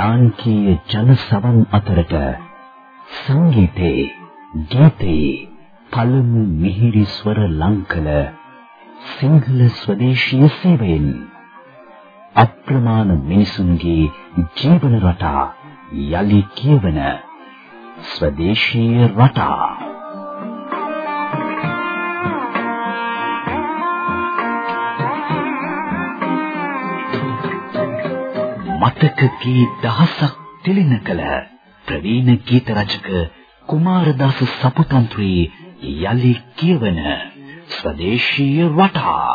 ලාංකීය ජන සවන් අතරට සංගීතේ ගීතේ පළමු මිහිරි ස්වර ලංකල සිංහල ස්වදේශීය සේවයෙන් අප්‍රමාණ මිනිසුන්ගේ ජීවන රටා යලි කියවන ස්වදේශීය රටා. මතක කී දහසක් තිලින කළ ප්‍රවීණ ගීත රචක කුමාරදාස සපුතන්ත්‍රී යලි කියවන ස්වදේශීය වටා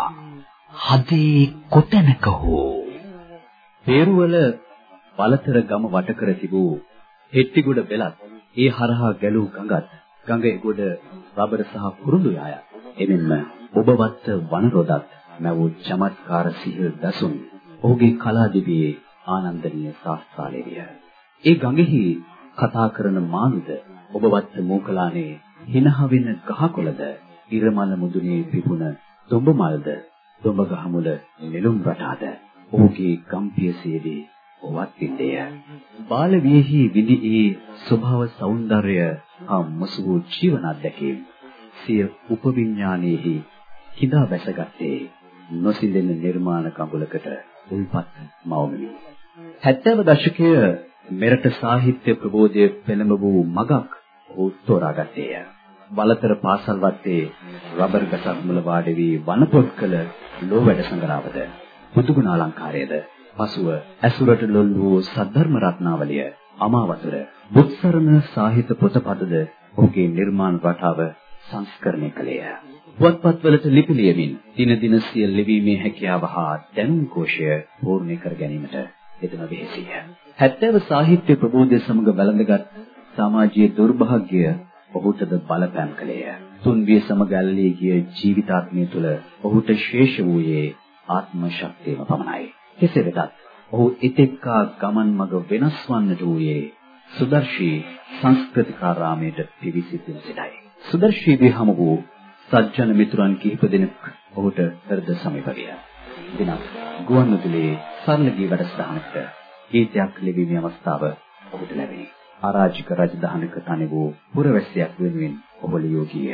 හදේ කොතැනක හෝ? පේරුවල බලතර ගම වට කර තිබූ හෙට්ටිගොඩ බෙලත් ඒ හරහා ගැලූ ගඟත් ගඟේ ගොඩ රබර සහ කුරුඳු යාය. එමෙන්ම ඔබවත් වනරොදත් මැවූ චමත්කාර සිහිල් දසුන් ඔහුගේ කලා දිවියේ ආනන්දනීය ශාස්ත්‍රාලේවිය. ඒ ගඟෙහි කතා කරන මානුද ඔබවත් මූකලානේ හිනහ වෙන ගහකොළද ඉරමල මුදුනේ පිපුණ දොඹ මල්ද දොඹ ගහ මුල නෙළුම් රටාද ඔහුගේ ගම්පියසේදී ඔවත් විඳය. බාල වියෙහි විදි ඒ ස්වභාව సౌందර්ය හා මුසු ජීවන අධ්‍යක්ීම් සිය උපවිඥානයේහි කිදා වැසගත්තේ නොසිඳෙන නිර්මාණ කඹලකට උල්පත් මවමිනි. 70 දශකයේ මෙරට සාහිත්‍ය ප්‍රබෝධය පෙළඹ වූ මගක් ඔහු තෝරාගත්තේය. බලතර පාසල් වත්තේ රබර් ගසක් මුල වාඩි වී වනපොත් කළ ලෝ වැඩ සංග්‍රහවද බුදුගුණ අලංකාරයේද පසුව ඇසුරට ලොල් වූ සද්ධර්ම රත්නාවලිය අමාවතුර බුත්සරණ සාහිත්‍ය පොතපතද ඔහුගේ නිර්මාණ රටාව සංස්කරණය කළේය. පුවත්පත්වලට ලිපි ලියමින් දින දින සිය ලිවීමේ හැකියාව හා දැනුම් කෝෂය පූර්ණ කර ගැනීමට එතන වෙහෙසිය. 70 සාහිත්‍ය ප්‍රබෝධය සමග බැලඳගත් සමාජීය දුර්භාග්‍ය ඔහුටද බලපෑම් කළේය. තුන්විය සමග ඇල්ලී ගිය ජීවිතාත්මය තුළ ඔහුට ශේෂ වූයේ ආත්ම ශක්තියම පමණයි. කෙසේ වෙතත් ඔහු ඉතෙක්කා ගමන් මඟ වෙනස් වන්නට වූයේ සුදර්ශී සංස්කෘතිකාරාමයට පිවිසිතින සිටයි. සුදර්ශීගේ හමු වූ සජ්ජන මිතුරන් කිහිප දෙනෙක් ඔහුට හෘද සමීප විය. දිනක් ගුවන්විදුලියේ සරල ගී වැඩසටහනකට ගීතයක් ලිවීමේ අවස්ථාව ඔහුට ලැබුණේ. අරාජික රජදහනක තනි වූ පුරවැසියෙක් වෙනුවෙන් ඔහු ලියෝ ගිය.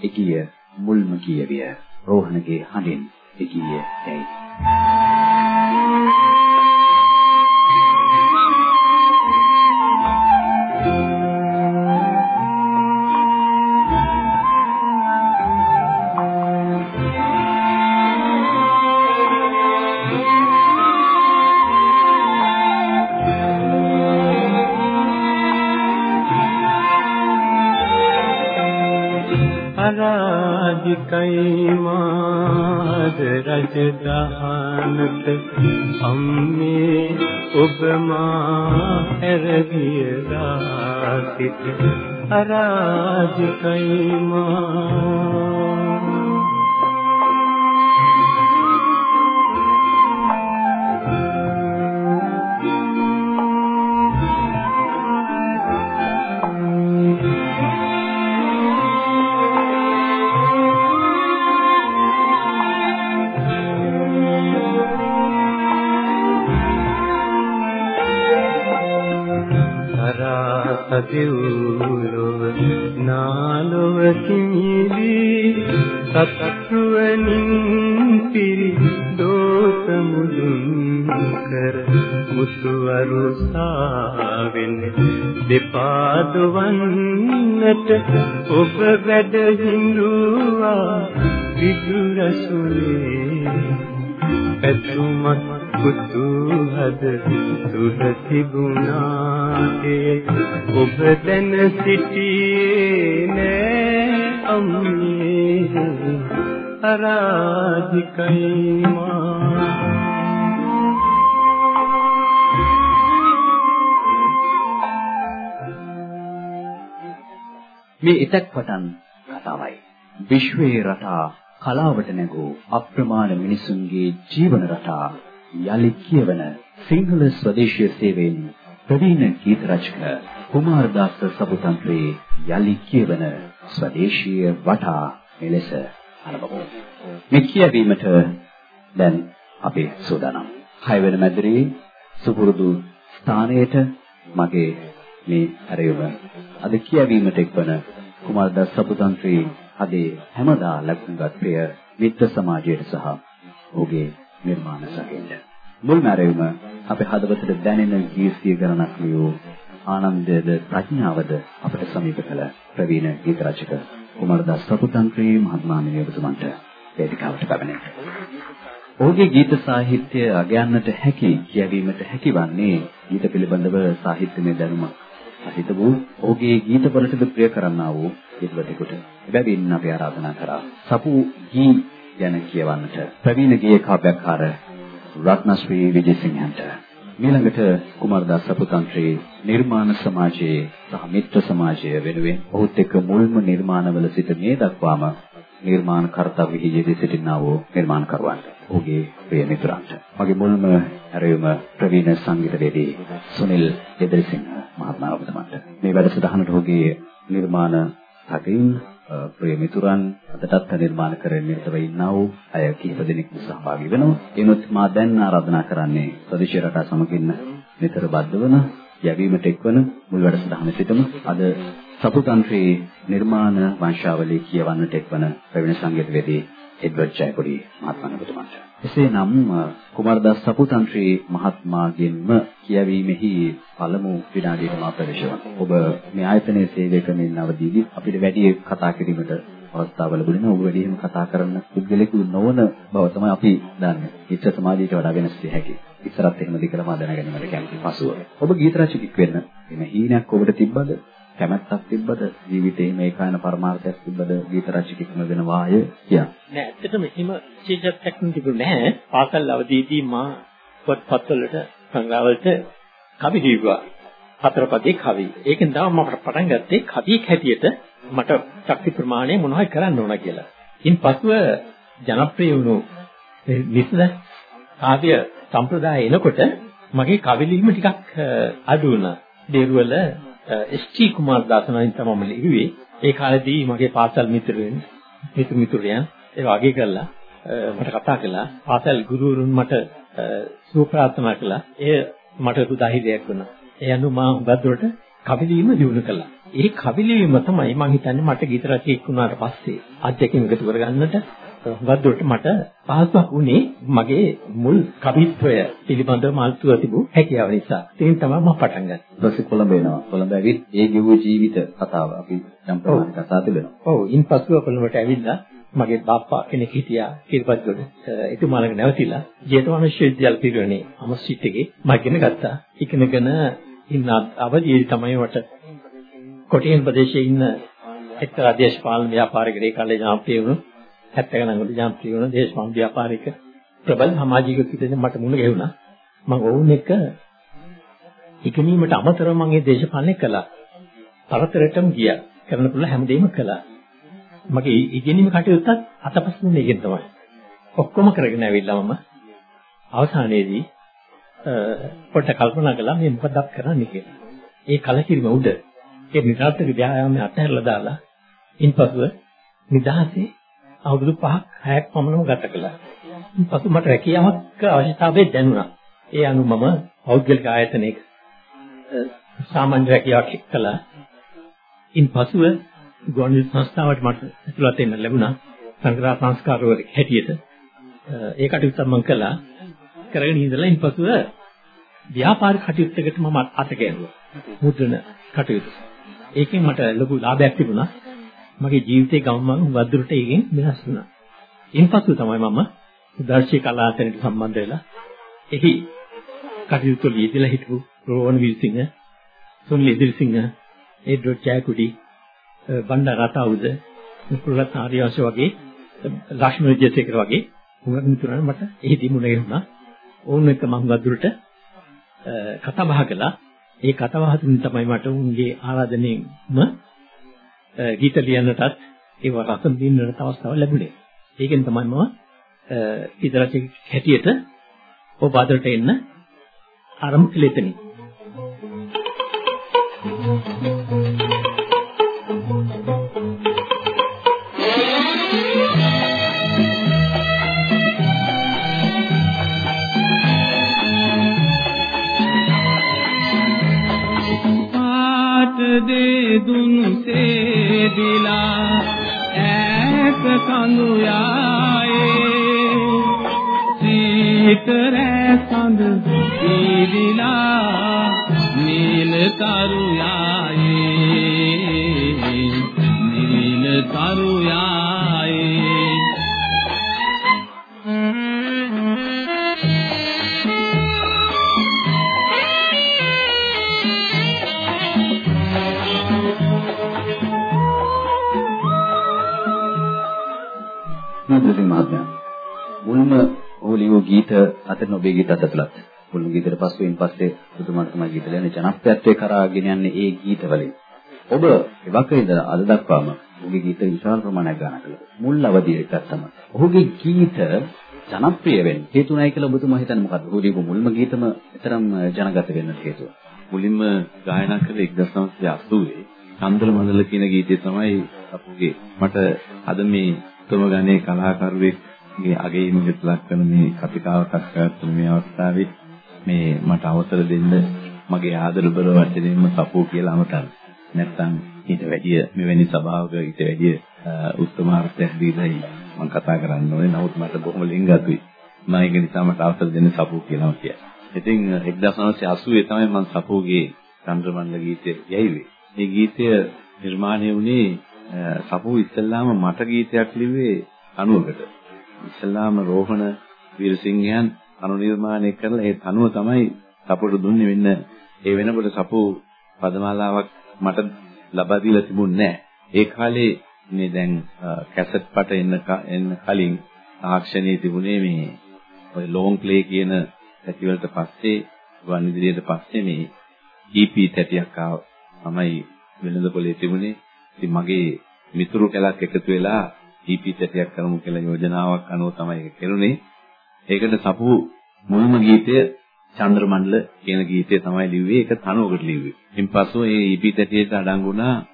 ඒ ගීය මුල්ම ගීය විය. රෝහණගේ හඬින් ඒ ගීය ඇයි. අරාජිකයි මාද රජදහනට අම්මේ ඔබ මා හැරගියලා සිට අරාජිකයි මා තිබුණාේ ඔබ දැන සිටියේ නෑ අම්මේ අරාධිකයි මා. මේ ඉතක් පටන් කතාවයි විශ්වයේ රටා කලාවට නැගූ අප්‍රමාණ මිනිසුන්ගේ ජීවන රටා යලි කියවන සිංහල ස්වදේශීය සේවයෙන් ප්‍රවීණ ගීත රචක කුමාරදාස සබුතන්ත්‍රේ යලි කියවන ස්වදේශීය වටා මෙලෙස අලබමු. මේ කියවීමට දැන් අපි සූදානම්. හය වෙන මැදිරියේ සුපුරුදු ස්ථානයට මගේ මේ ඇරයුම අද කියවීමට එක්වන කුමාරදාස් සපුතන්ත්‍රී අදේ හැමදා ලැබුණත් ප්‍රිය මිත්‍ර සමාජයට සහ ඔහුගේ නිර්මාණ සැකෙන්න. මුල්ම ඇරයුම අපේ හදවතට දැනෙන ගීසිය ගණනක් ලියූ ආනන්දද ප්‍රඥාවද අපට සමීප කළ ප්‍රවීණ ගීත රචක කුමාරදාස් සපුතන්ත්‍රී මහත්මයාණන් ඔබතුමන්ට වේදිකාවට පැමිණෙන්න. ඔහුගේ ගීත සාහිත්‍ය අගයන්නට හැකි කියවීමට හැකිවන්නේ ගීත පිළිබඳව සාහිත්‍යමය දැනුම සහිත වූ ඔහුගේ ගීතවලටද ප්‍රිය කරන්නා වූ විද්වතෙකුට. එබැවින් අපි ආරාධනා කරා සපු ගී ගැන කියවන්නට ප්‍රවීණ ගේය කාව්‍යකාර රත්නශ්‍රී විජේසිංහන්ට. ඊළඟට කුමාරදාස් සපුතන්ත්‍රී නිර්මාණ සමාජයේ සහ මිත්‍ර සමාජය වෙනුවෙන් ඔහුත් එක්ක මුල්ම නිර්මාණවල සිට මේ දක්වාම නිර්මාණ කර්තව්‍යෙහි යෙදී සිටිනා වූ නිර්මාණකරුවන්ට ඔහුගේ ප්‍රිය මිතුරන්ට. මගේ මුල්ම ඇරයුම ප්‍රවීණ සංගීතවේදී සුනිල් එදරිසිංහ මහත්මයා ඔබතුමන්ට. මේ වැඩසටහනට ඔහුගේ නිර්මාණ තකින් ප්‍රිය මිතුරන් අදටත් නිර්මාණ කරගෙන ඉතව ඉන්නා වූ අය කිහිප දෙනෙක් සහභාගී වෙනවා. එනොත් මා දැන් ආරාධනා කරන්නේ ප්‍රදේශ රටා සමගින්න නිතර බද්ධ වන යැවීමට එක්වන මුල් වැඩසටහන සිටම අද සපුතන්ත්‍රී නිර්මාණ වංශාවලිය කියවන්නට එක්වන ප්‍රවීණ සංගීතවේදී එඩ්වඩ් ජයකොඩි මහත්මයාණන්තුමන්ට. එසේනම් කුමාරදාස් සපුතන්ත්‍රී මහත්මයාගෙන්ම කියවීමෙහි පළමු විනාඩියට මා ප්‍රවේශ ඔබ මේ ආයතනයේ සේවය කරමින් අවදීදී අපිට වැඩි කතා කිරීමට අවස්ථාව ලැබුණේ නැහැ. ඔබ වැඩිම කතා කරන පුද්ගලෙකු නොවන බව තමයි අපි දන්නේ. ඉච්ඡ සමාජයට වඩා වෙනස් විය හැකියි. ඉස්සරත් එහෙමද කියලා මා දැනගැනීමට කැමති පසුව. ඔබ ගීත රචකෙක් වෙන්න එන හීනයක් ඔබට තිබ්බද? කැමැත්තක් තිබ්බද ජීවිතේ මේ කායන පරමාර්ථයක් තිබ්බද ගීත රචකෙක්ම වෙනවාය කියා. නෑ ඇත්තටම එහෙම විශේෂත්වයක් තිබුණේ නැහැ. පාසල් අවදීදී මා පොත්පත්වලට සංග්‍රහවලට කවි ලියුවා. හතරපදේ කවි. ඒකෙන් තමයි මම පටන් ගත්තේ කවියෙක් හැටියට මට ශක්ති ප්‍රමාණය මොනවයි කරන්න ඕන කියලා. ඉන් පසුව ජනප්‍රිය වුණු විසද කාව්‍ය සම්ප්‍රදාය එනකොට මගේ කවි ලිවීම ටිකක් අඩු වුණා. දේරුවල එස්.ටී. කුමාරදාසනන් තමයි මම ලිව්වේ. ඒ කාලේදී මගේ පාසල් මිතුරුන් මිතුරු මිතුරියන් ඒ වගේ කරලා මට කතා කළා. පාසල් ගුරුවරුන් මට සුව ප්‍රාර්ථනා කළා. එය මට උදාහිරයක් වුණා. ඒ අනුව මා හුඟක් දුරට කවි ලිවීම දියුණු කළා. ඒ කවි ලිවීම තමයි මම හිතන්නේ මට ගීත රචකයෙක් වුණාට පස්සේ අධ්‍යක්ෂකෙක් එකතු කරගන්නට දුරට මට පහසුවක් වුණේ මගේ මුල් කවිත්වය පිළිබඳව මාල්තුව තිබු හැකියාව නිසා. ඒකෙන් තමයි මම පටන් ගත්තේ. ඊපස්සේ කොළඹ එනවා. කොළඹ ඇවිත් ඒ ගෙවුව ජීවිත කතාව අපි යම් ප්‍රමාණයක කතා තිබෙනවා. ඔව්. ඉන්පසුව කොළඹට ඇවිල්ලා මගේ බාප්පා කෙනෙක් හිටියා කිරිපත්ගොඩ. එතුමාලඟ නැවතිලා ජේතවන විශ්වවිද්‍යාල පිරිවෙනේ අමස්සිට් එකේ මම ඉගෙන ගත්තා. ඉගෙනගෙන ඉන්න අවධියේදී තමයි මට කොටියන් ප්‍රදේශයේ ඉන්න එක්තරා දේශපාලන ව්‍යාපාරිකයෙක් ඒ කාලේ ජනප්‍රිය වුණු 70 ගණන් වල ජනප්‍රිය වුණු දේශපාලන ව්‍යාපාරික ප්‍රබල සමාජික කිසිම මට මුණ ගැහුණා. මම වුණ එක ඉගෙනීමට අමතරව මම මේ දේශපාලනය කළා. පරතරටම ගියා. කරන්න පුළුවන් හැමදේම කළා. මගේ ඉගෙනීම කටයුත්තත් අතපසුනේ ඉගෙන තමයි. ඔක්කොම කරගෙන ඇවිල්ලා මම අවසානයේදී පොඩ්ඩක් කල්පනා කළා මේ මොකක්ද කරන්නේ කියලා. ඒ කලකිරීම උඩ ඒ නිරාර්ථක ව්‍යායාමයේ අත්හැරලා දාලා ඉන්පසුව නිදහසේ අවුරුදු 5ක් 6ක් පමණම ගත කළා. ඉන්පසු මට රැකියාවක් අවශ්‍යතාවය දැනුණා. ඒ අනුව මම පෞද්ගලික ආයතනයක සාමාන්‍ය රැකියාවක් කළා. ඉන්පසුව ගුවන්විදුලි සංස්ථාවට මට ඇතුළත් වෙන්න ලැබුණා. සංග්‍රහ සංස්කාරවලට හැටියට. ඒ කටයුත්ත මම කළා. කරගෙන ඉඳලා ඉන්පසුව ව්‍යාපාරික කටයුත්තකට මම අත ගැහුවා. මුද්‍රණ කටයුතු. ඒකෙන් මට ලොකු ලාභයක් තිබුණා. මගේ ජීවිතේ ගමන් වද්දුරට ඒකෙන් වෙනස් වුණා. ඉන්පසු තමයි මම දර්ශී කලාතනට සම්බන්ධ වෙලා එහි කටයුතු ලියදලා හිටපු රෝවන් විල්සිංහ, සුනිල් ඉදිරිසිංහ, එඩ්වඩ් ජයකුඩි, බණ්ඩා රතාවුද, කුලත් ආර්යවංශ වගේ ලක්ෂ්මණ විජේසේකර වගේ උගත් මිතුරන් මට එහිදී මුණ ගැහුණා. ඕන් එක මම වද්දුරට කතා බහ කළා. ඒ කතා බහ තුලින් තමයි මට උන්ගේ ආරාධනෙන්ම ගීත ලියන්නටත් ඒව රස විඳින්නට අවස්ථාව ලැබුණේ. ඒකෙන් තමයි මම ඉදරචක හැටියට ඔබ අදට එන්න ආරම්භ කළේ එතනින්. සඳු යායේ සීතරේ සඳ දීවිලා නීල තරු යායේ නීල තරු නන්දසිංහ මහත්මයා මුල්ම ඕලියෝ ගීත අතර ඔබේ ගීත අතලත් මුල්ම ගීතට පස්සෙන් පස්සේ පුදුමාන තමයි ගීත ලැබෙන ජනප්‍රියත්වයේ කරා ගෙන යන්නේ ඒ ගීතවලින්. ඔබ එවක ඉඳලා අද දක්වාම ඔහුගේ ගීත විශාල ප්‍රමාණයක් ගාන කළා. මුල් අවධියේ ගත්තම ඔහුගේ ගීත ජනප්‍රිය වෙන්න හේතු නැහැ කියලා ඔබතුමා හිතන්නේ මොකද්ද? ඔහුගේ මුල්ම ගීතම තරම් ජනගත වෙන්න හේතුව. මුලින්ම ගායනා කළේ 1980 චන්ද්‍ර මණ්ඩල කියන ගීතය තමයි අපුගේ. මට අද මේ උත්තම ගණේ කලාකරුවෙක්ගේ අගයීමකට ලක් කරන මේ කතිකාවතක් කරන මේ අවස්ථාවේ මේ මට අවසර දෙන්න මගේ ආදර බර වචනයෙන්ම සපෝ කියලා අමතන්න. නැත්තම් ඊට වැඩිය මෙවැනි සභාවක ඊට වැඩිය උත්තම අර්ථයක් දීලායි මම කතා කරන්න ඕනේ. නමුත් මට බොහොම ලිංගතුයි. මම ඒක නිසා මට අවසර දෙන්න සපෝ කියනවා කියලා. ඉතින් 1980 තමයි මම සපෝගේ චන්ද්‍රමණ්ඩල ගීතය යයිවේ. මේ ගීතය නිර්මාණය වුණේ සපු ඉස්සල්ලාම මට ගීතයක් ලිව්වේ 90කට. ඉස්සල්ලාම රෝහණ වීරසිංහයන් අනුනිර්මාණය කරලා ඒ තනුව තමයි සපුට දුන්නේ වෙන්න ඒ වෙනකොට සපු පදමාලාවක් මට ලබා දීලා තිබුණේ නැහැ. ඒ කාලේ මේ දැන් කැසට් පට එන්න එන්න කලින් තාක්ෂණයේ තිබුණේ මේ ඔය ලොන් ප්ලේ කියන තැටි වලට පස්සේ වන් ඉදිරියට පස්සේ මේ EP තැටියක් ආව. තමයි වෙළඳ පොලේ තිබුණේ. ඉතින් මගේ මිතුරු කැලක් එකතු වෙලා EP තැටියක් කරමු කියලා යෝජනාවක් අනුව තමයි ඒක කෙරුණේ. ඒකට සපු මුල්ම ගීතය චන්ද්‍රමණ්ඩල කියන ගීතය තමයි ලිව්වේ. ඒක තනුවකට ලිව්වේ. ඉන් පස්සෙ ඒ EP තැටියට අඩංගුණා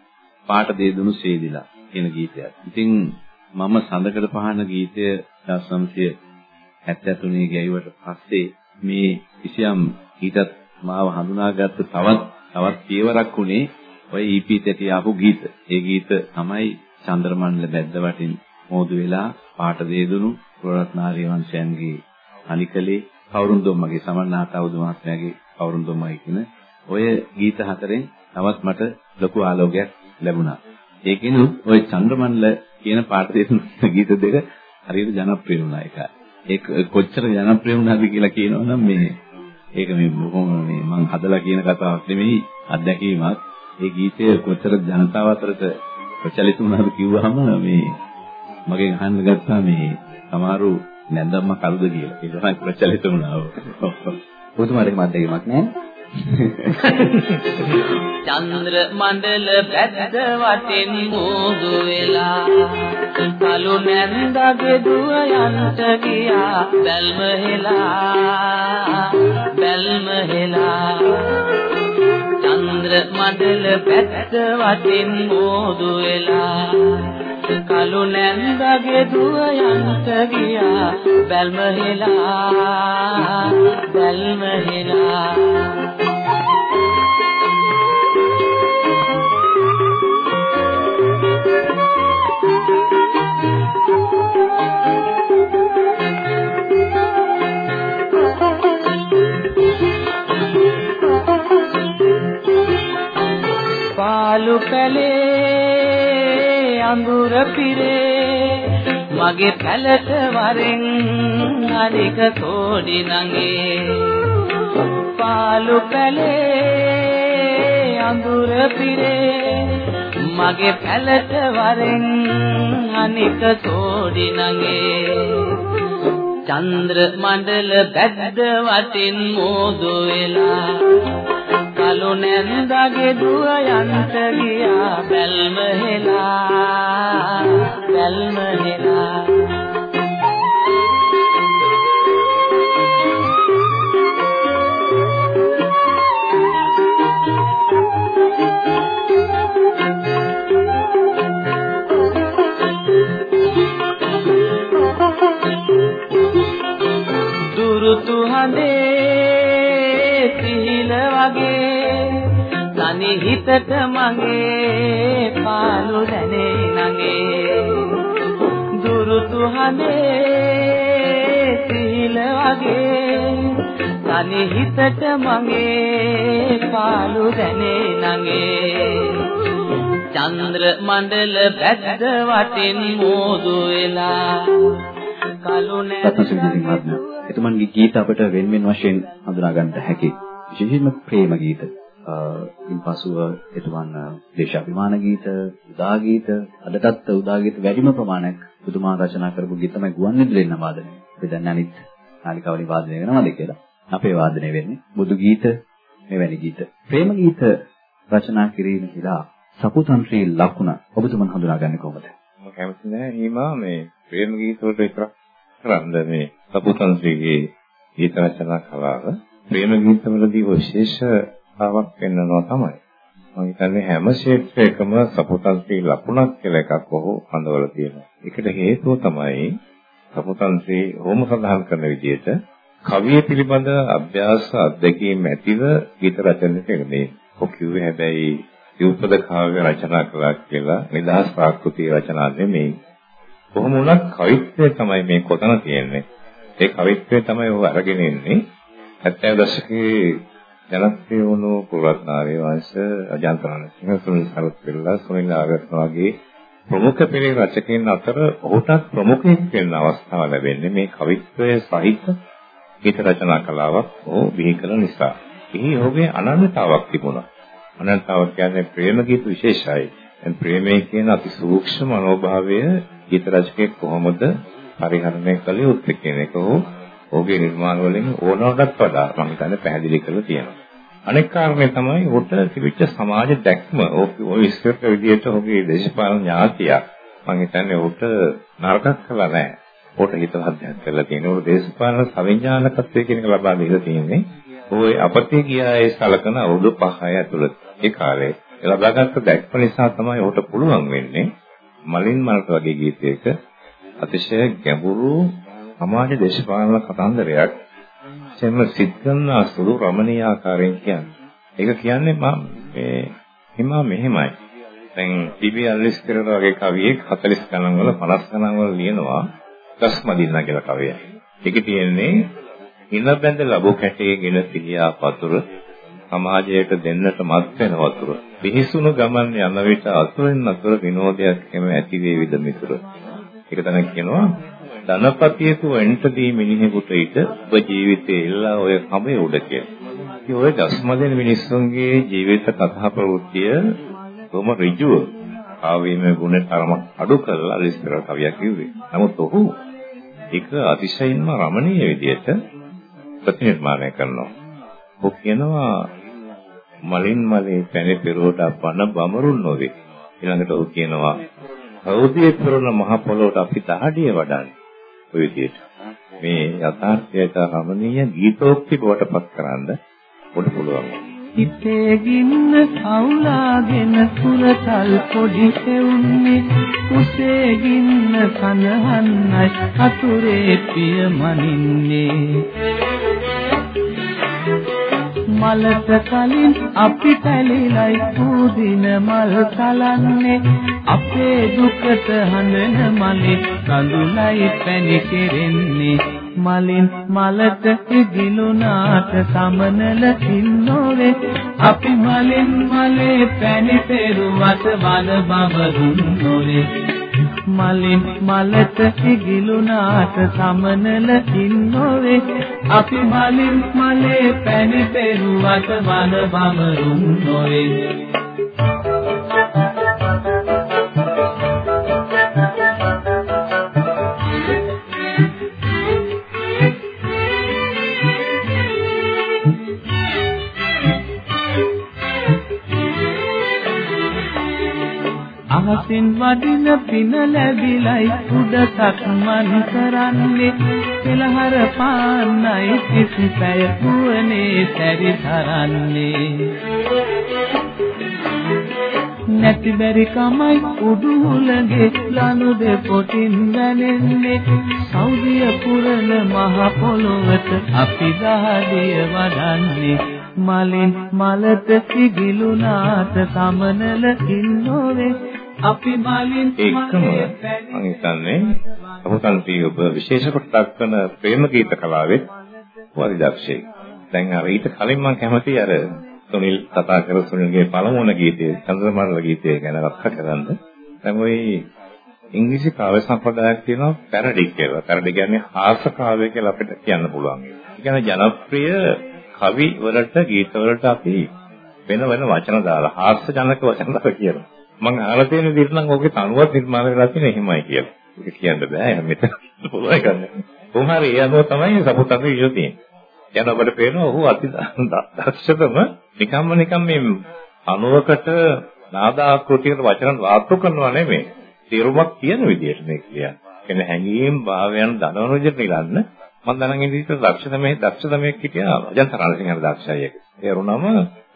පාට දෙදුණු සේදිලා කියන ගීතයක්. ඉතින් මම සඳකඩ පහන ගීතය 1973 ගැයුවට පස්සේ මේ කිසියම් ඊටත් මාව හඳුනාගත්ත තවත් තවත් පියවරක් උනේ ඔය EP තැටි ආපු ගීත. ඒ ගීත තමයි චන්ද්‍රමණ්ඩල බැද්ද වටින් මෝදු වෙලා පාට දේදුණු ප්‍රරත්නාරිය වංශයන්ගේ අනිකලේ කවුරුන්දොම්මගේ සමන්නාත අවුදු මහත්මයාගේ කවුරුන්දොම්මයි කියන ඔය ගීත හතරෙන් තවත් මට ලොකු ආලෝකයක් ලැබුණා. ඒකිනුත් ඔය චන්ද්‍රමණ්ඩල කියන පාට දේදුණු ගීත දෙක හරියට ජනප්‍රිය වුණා ඒක. ඒක කොච්චර ජනප්‍රිය වුණාද කියලා කියනවනම් මේ ඒක මේ බොහොම මේ මං හදලා කියන කතාවක් නෙමෙයි අත්දැකීමක්. ඒ ගීතය කොච්චර ජනතාව අතරට ප්‍රචලිත වුණාද කිව්වහම මේ මගෙන් අහන්න ගත්තා මේ සමහරු නැන්දම්ම කරුද කියලා. ඒක තමයි ප්‍රචලිත වුණා. පුදුමාරක මැදගීමක් නෑ. චන්ද්‍ර මණ්ඩල පැද්ද වටින් මෝදු වෙලා කලු නැන්දගේ දුව යන්ට ගියා බැල්ම හෙලා බැල්ම හෙලා චන්ද්‍ර මණ්ඩල පැද්ද වටින් මෝදු වෙලා. කලු නැන්දගේ දුව යන්ට ගියා. බැල්ම හෙලා බැල්ම හෙලා. පාලු පැලේ අඳුර පිරේ. මගේ පැලට වරෙන් අනික තෝඩි නංගේ පාලු පැලේ අඳුර පිරේ. මගේ පැලට වරෙන් අනික තෝඩි නංගේ චන්ද්‍ර මණ්ඩල බැද්ද වටින් මෝදු වෙලා කලු නැන්දගේ දුව යන්ට ගියා බැල්ම හෙලා බැල්ම හෙලා. හිතට මගේ පාලු දැනේ නගේ දුරු කුරුළු හනේ සීල වගේ. තනි හිතට මගේ පාළු දැනේ නගේ චන්ද්‍ර මණ්ඩල බැද්ද වටින් මෝදු වෙලා. කලු මහත්මයා එතුමන්ගේ ගීත අපට වෙන වෙන වශයෙන් හඳුනා ගන්නට හැකි. විශේෂයෙන්ම ප්‍රේම ගීත ඉන්පසුව එතුමන් දේශාභිමාන ගීත උදා ගීත අදටත් උදා ගීත වැඩිම ප්‍රමාණයක් පුදුමා රචනා කරපු ගීත තමයි ගුවන්විදුලියෙන් වාදනය. අපි දන්නේ අනිත් නාලිකාවලින් වාදනය වෙනවද කියලා. අපේ වාදනය වෙන්නේ බුදු ගීත මෙවැනි ගීත. ප්‍රේම ගීත රචනා කිරීම කියලා සපුතන්ත්‍රී ලකුණ ඔබතුමන් හඳුනාගන්නේ කොහොමද? මම කැමති නැහැ හිමා මේ ප්‍රේම ගීත වලට විතරක් කරන්න මේ සපුතන්ත්‍රීගේ ගීත රචනා කලාව. ප්‍රේම ගීතවලදී විශේෂතාවක් වෙන්නනවා තමයි. මම හිතන්නේ හැම ක්ෂේත්‍රයකම සපුතන්ත්‍රී ලකුණක් කියලා එකක් ඔහු හඳවල තියෙනවා. ඒකට හේතුව තමයි සපුතන්ත්‍රී හෝම සඳහන් කරන විදිහට කවිය පිළිබඳ අභ්‍යාස අධ්‍යක්ීම් ඇතිව ගීත රචනය කෙරෙන්නේ. ඔහු කිව්වේ හැබැයි යුප්පද කාව්‍ය රචනා කළා කියලා නිදහස් ප්‍රාකෘතික රචනා නෙමෙයි. කොහොම වුණත් කවිත්වය තමයි මේ කොතන තියෙන්නේ. ඒ කවිත්වය තමයි ඔහු අරගෙන ඉන්නේ. 70 දශකයේ ජනප්‍රිය වුණු කුලරත්නාරේ වංශ අජන්තරණ සිංහ සුනිල් සරත්පිල්ලා සුනිල් ආගස්න වගේ ප්‍රමුඛ පෙරේ රචකයන් අතර ඔහුටත් ප්‍රමුඛයෙක් වෙන්න අවස්ථාව ලැබෙන්නේ මේ කවිත්වය සහිත ගීත රචනා කලාවක් ඔහු බිහි කළ නිසා. එහි ඔහුගේ අනන්‍යතාවක් තිබුණා. අනන්‍යතාව කියන්නේ ප්‍රේම ගීත විශේෂයි. දැන් ප්‍රේමයේ කියන අති සූක්ෂම මනෝභාවය ගීත රචකයෙක් කොහොමද පරිහරණය කළ යුත්තේ කියන එක ඔහුගේ නිර්මාණ වලින් ඕනකටත් වඩා මම හිතන්නේ පැහැදිලි කරලා තියෙනවා. අනෙක් කාරණේ තමයි උට තිබිච්ච සමාජ දැක්ම ඔය ඉස්සරට විදියට ඔහුගේ දේශපාලන ඥාතිය මම හිතන්නේ උට නරකක් කළා නෑ. උට හිතවත් දෙයක් කරලා තියෙනවා. උට දේශපාලන සවිඥානිකත්වයේ කියන එක ලබා දීලා තියෙන්නේ. ඔය අපතේ ගියා ඒ සලකන අවුරුදු 5 ඇතුළත ඒ කාලේ ලබාගත් දැක්ම නිසා තමයි ඔහුට පුළුවන් වෙන්නේ මලින් මලට වගේ ගීතයක අතිශය ගැඹුරු සමාජ දේශපාලන කතන්දරයක් සෙම සිත් කරන අසුළු රමණීය ආකාරයෙන් කියන්නේ. ඒක කියන්නේ මම මේ හිමා මෙහෙමයි. දැන් ටිබි අල්ලිස් කරලා වගේ කවියෙක් 40 ගණන් වල 50 ගණන් වල ලියනවා ගස්මදින්න කියලා කවියක්. ඒකේ තියෙන්නේ ඉන බැඳ ලැබු කැටේ ගෙන පිළියා පතුර සමාජයට දෙන්නට මත් වෙන වතුර. පිහිසුණු ගමන් යන විට අතුරෙන් අතුර විනෝදයක් හැම ඇති වේවිද මිතුර. ඒක තමයි කියනවා ධනපතියෙකු වෙන්ටදී මිනිහෙකුට ඊට ඔබ ජීවිතේ ඉල්ලා ඔය කමේ උඩ කියලා. ඉතින් ඔය දස්මදෙන මිනිස්සුන්ගේ ජීවිත කතා ප්‍රවෘත්තිය කොහොම ඍජුව ආවීමේ ගුණ තරමක් අඩු කරලා අලිස්තර කවියක් කිව්වේ. නමුත් ඔහු ඒක අතිශයින්ම රමණීය විදිහට ප්‍රතිනිර්මාණය කරනවා. ඔහු කියනවා මලින් මලේ පැනේ පෙරෝට පන බමරුන් නොවේ. ඊළඟට ඔහු කියනවා කවුදියේ පෙරන මහ පොළොවට අපි දහඩිය වඩන්නේ. ඔය විදිහට. මේ යථාර්ථයට රමණීය ගීතෝක්ති බවට පත් කරන්න පොඩ පුළුවන්. හිතේ ගින්න අවුලාගෙන සුරතල් පොඩි එවුන්නේ උසේ ගින්න සනහන්නයි අතුරේ පිය මනින්නේ මලට කලින් අපි පැලිලයි පූදින මල් කලන්නේ. අපේ දුකට හඬන මලේ කඳුලයි පැණි කෙරෙන්නේ. මලින් මලට ඉදිලුනාට සමනල ඉන්නෝවේ අපි මලින් මලේ පැණි පෙරුවට වන බබරුන් නොවේ මලින් මලට ඉගිලුනාට සමනල ඉන්නෝවේ අපි මලින් මලේ පැණි පෙරුවට වන බමරුන් නොවේ. අහසින් වඩින පින ලැබිලයි උඩ සක්මන් කරන්නේ. පෙළහර පාන්නයි කිසි පැය පුවනේ සැරි තරන්නේ නැති බැරි කමයි උඩුලගේ ලනු දෙපොටින් දැනෙන්නේ. සෞදිය පුරන මහ පොළොවට අපි දහදිය වඩන්නේ. මලින් මලට සිගිලුනාට සමනල ඉන්නෝවේ. අපි මලින් ඒකම මම හිතන්නේ සමුතන්ති ඔබ විශේෂ කොට දක්වන ප්‍රේම ගීත කලාවේ වරිදක්ෂයෙක්. දැන් අර ඊට කලින් මම කැමති අර සුනිල් කතා කර සුනිල්ගේ පළමුවන ගීතය චන්ද්‍රමණ්ඩල ගීතය ගැන කතා කරන්න. දැන් ওই ඉංග්‍රීසි කාව්‍ය සම්ප්‍රදායක් තියෙනවා පැරඩි කියලා. පැරඩි කියන්නේ හාස්‍ය කාව්‍ය කියලා අපිට කියන්න පුළුවන්. ඒ කියන්නේ ජනප්‍රිය කවි වලට ගීත වලට අපි වෙන වෙන වචන දාලා හාස්‍ය ජනක වචන දාලා කියනවා. මම අහලා තියෙන විදිහට නම් ඕකේ තනුවක් නිර්මාණය වෙලා තියෙන එහෙමයි කියලා. ඒක කියන්න බෑ. මෙතන පුළුවන් එකක් නෑ. කොහොම හරි ඒ අනුව තමයි සපුතක් ඉන්න තියෙන්නේ. යන ඔබට පේනවා ඔහු අති දක්ෂතම නිකම්ම නිකම් මේ අනුවකට නාදාකෘතියකට වචන වාර්තු කරනවා නෙමෙයි. තේරුමක් කියන විදිහට මේක කියන්නේ. කියන්නේ හැංගීම් භාවයන් දනවන විදිහට නිලන්න මම දැනගෙන ඉඳි ඉතින් දක්ෂතමේ දක්ෂතමේ හිටියා අජන්ත රණසිංහ දක්ෂයි ඒක. ඒ වුණාම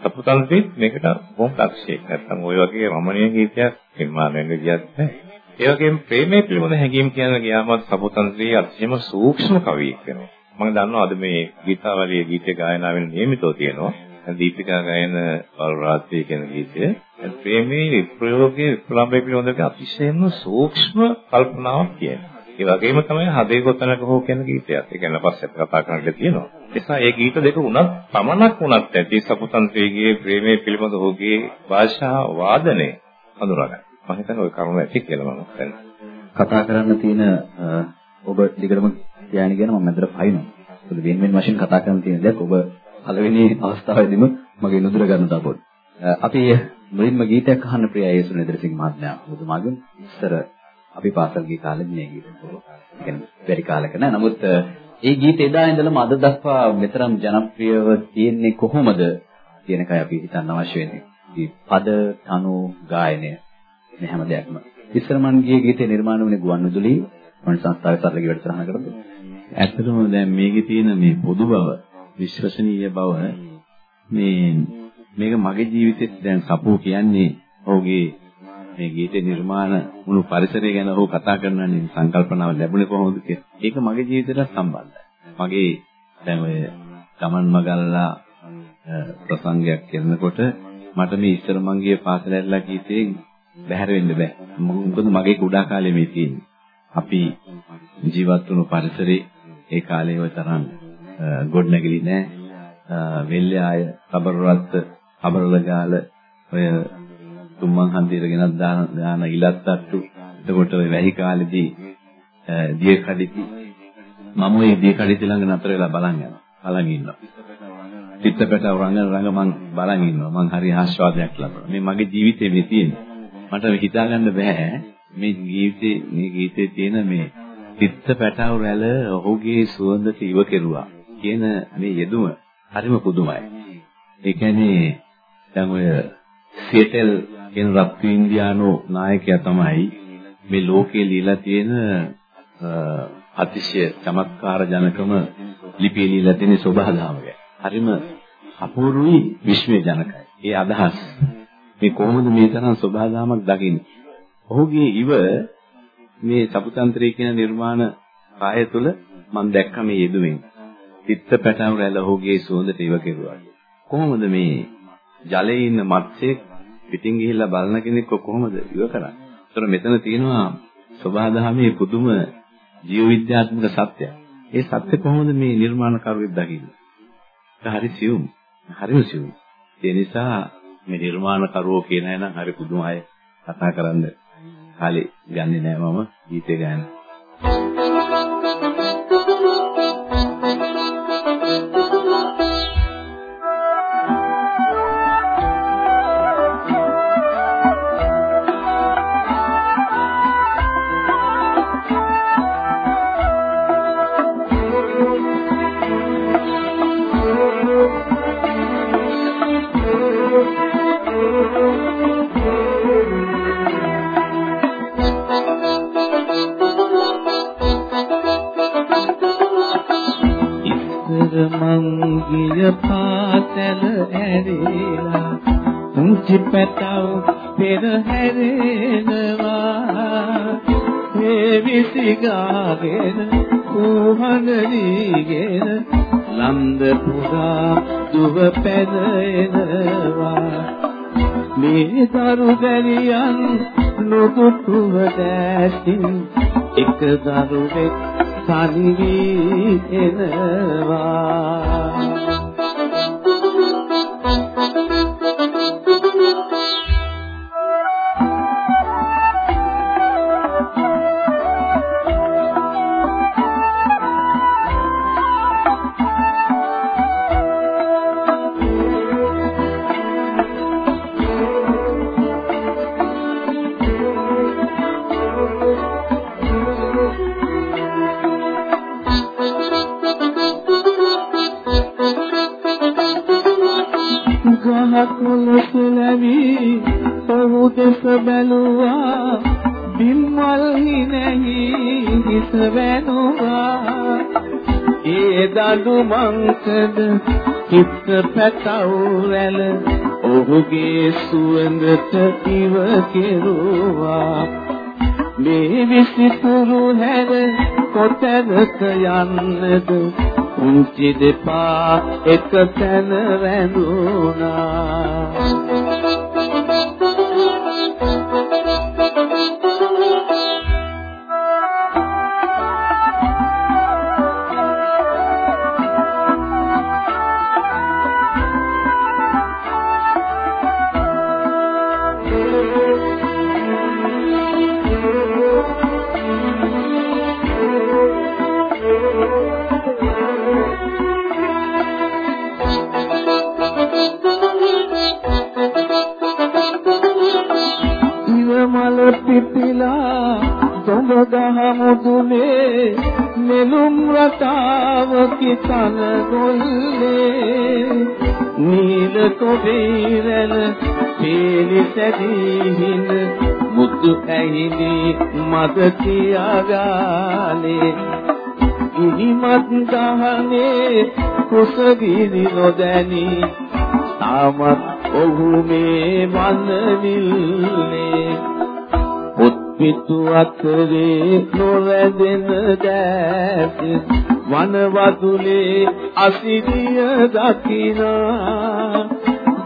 සපුතල්දී මේකට බොහොම දක්ෂයෙක්. නැත්තම් ওই වගේ රමණීය ගීතයක් නිර්මාණය වෙන්න විදියක් නැහැ. ඒ වගේම ප්‍රේමයේ පිළිබඳ හැඟීම් කියන ගියාමත් සපුතල්දී අතිශයම සූක්ෂම කවියෙක් වෙනවා. මම දන්නවා අද මේ ගීතාවලියේ ගීත ගායනාවෙන් නියමිතව තියෙනවා. දීපිකා ගායන වල්රාත්‍රී කියන ගීතය. ප්‍රේමයේ විප්‍රයෝගයේ විප්ලවයේ පිළිබඳව අතිශයම සූක්ෂම කල්පනාවක් කියනවා. ඒ වගේම තමයි හදේ ගොතනක හෝ කියන ගීතයක්. ඒ කියන්නේ පස්සේ කතා කරන්න තියෙනවා. එසා මේ ගීත දෙක උනත් පමණක් උනත් ඇති සපුතන්ත්‍රයේ ප්‍රේමයේ පිළිබඳ ඔහුගේ භාෂා වාදනය හඳුනාගන්න. මම හිතන්නේ ওই කරුණ ඇති කියලා මම හිතන්නේ. කතා කරන්න තියෙන ඔබ දිගටම ධානය ගැන මම මැදට පයින්නවා. මොකද වෙන වෙන වශයෙන් කතා කරන්න තියෙන දේක් ඔබ පළවෙනි අවස්ථාවේදීම මගේ නුදුර ගන්න තාපොත්. අපි මුලින්ම ගීතයක් අහන්න ප්‍රිය යේසු නේදරසිංහ මහත්මයා ඔබතුමාගෙන් ඉස්සර අපි පාසල් ගිය කාලෙදී මේ ගීත කියන්නේ බැරි කාලෙක නෑ. නමුත් ඒ ගීත එදා ඉඳලම අද දක්වා මෙතරම් ජනප්‍රියව තියෙන්නේ කොහොමද කියන එකයි අපි හිතන්න අවශ්‍ය වෙන්නේ. මේ පද, තනු, ගායනය මේ හැම දෙයක්ම. ඉස්සර මන් ගියේ ගීතේ නිර්මාණය වුණේ ගුවන්විදුලි මන් සංස්ථාවේ සරලගේ වැඩසටහනකටද? ඇත්තටම දැන් මේකේ තියෙන මේ පොදු බව, විශ්වසනීය බව මේ මේක මගේ ජීවිතෙත් දැන් සපෝ කියන්නේ ඔහුගේ මේ ගීත නිර්මාණ මුළු පරිසරය ගැන ඔහු කතා කරනනේ සංකල්පනාව ලැබුණේ කොහොමද කියලා. ඒක මගේ ජීවිතයට සම්බන්ධයි. මගේ දැන් ඔය ගමන් මගල්ලා ප්‍රසංගයක් කරනකොට මට මේ ඉස්සර මං ගිය පාසල ඇරලා ගීතේ බැහැර වෙන්න බෑ. මොකද මගේ කුඩා කාලේ මේ තියෙන්නේ. අපි ජීවත් වුණු පරිසරේ ඒ කාලේ ඔය තරම් ගොඩනැගිලි නෑ. වෙල්ලේ ආය කබරරත් අබරල ගාල ඔය තුම්මන් හන්දියට ගෙනත් දාන දාන ඉලත් අට්ටු එතකොට ඔය වැහි කාලෙදී දිය කඩිති. මම ওই දිය කඩිති ළඟ නතර වෙලා බලන් යනවා. බලන් ඉන්නවා. චිත්තපට රංගන රංග මං බලන් ඉන්නවා. මං හරි ආස්වාදයක් ලබනවා. මේ මගේ ජීවිතේ මේ තියෙන්නේ. මට හිතාගන්න බෑ. මේ ජීවිතේ මේ ගීතේ තියෙන මේ චිත්ත පැටව රැළ ඔහුගේ සුවඳට ඉව කෙරුවා කියන මේ යෙදුම හරිම පුදුමයි. ඒ කියන්නේ දැන් ඔය සියටල් කියන රත්තු ඉන්දියානු නායකයා තමයි මේ ලෝකේ লীලා තියෙන අතිශය චමත්කාර ජනකම ලිපිය লীලා තියෙන සෝභාදාම ගැන. හරිම අපූර්වයි විශ්මය ජනකයි. ඒ අදහස් මේ කොහොමද මේ තරම් සෝභාදාමක් දකින්නේ? ඔහුගේ ඉව මේ සපුතන්ත්‍රය කියන නිර්මාණ කාය තුල මම දැක්ක මේ යෙදුමින්. චිත්ත පැටවු රැළ ඔහුගේ සුවඳට ඉව කෙරුවා. කොහොමද මේ ජලයේ ඉන්න මත්ස්‍යෙක් පිටින් ගිහිල්ලා බලන කෙනෙක් කොහොමද ඉව කරන්නේ? ඒතර මෙතන තියෙනවා සබහාදහමේ පුදුම ජීව විද්‍යාත්මක සත්‍යයක්. ඒ සත්‍ය කොහොමද මේ නිර්මාණකරුවෙක් දකින්නේ? ඒක හරි සියුම්. හරිම සියුම්. ඒ නිසා මේ නිර්මාණකරුවෝ කියන අය නම් හරි පුදුම අය කතා කරන්න කාලේ ගන්නෙ නෑ මම ගීතේ ගාන. ගිය දැසින් එක දරුවෙක් තනි වී එනවා. බැලුවා බිම්වල්හි නැහි හිස වැනුවා. ඒ දඬු මංකද චිත්ත පැටව රැළ ඔහුගේ සුවඳට ඉව කෙරුවා. මේ විසිතුරු හැර කොතැනක යන්නද? උන්චි දෙපා එක තැන වැඳුනා මුදුනේ නෙළුම් රටාවකි තන ගොල්ලේ. නීල කොබේරල පේලි සැදීහින මුතු ඇහිලි මද කියාගාලේ. ඉනිමත් දහනේ කුසගිරි නොදැනි තාමත් ඔහු මේ වන්නනිල්ලේ පිටු අතරේ නොවැදෙන දැස වනවතුලේ අසිරිය දකිනා.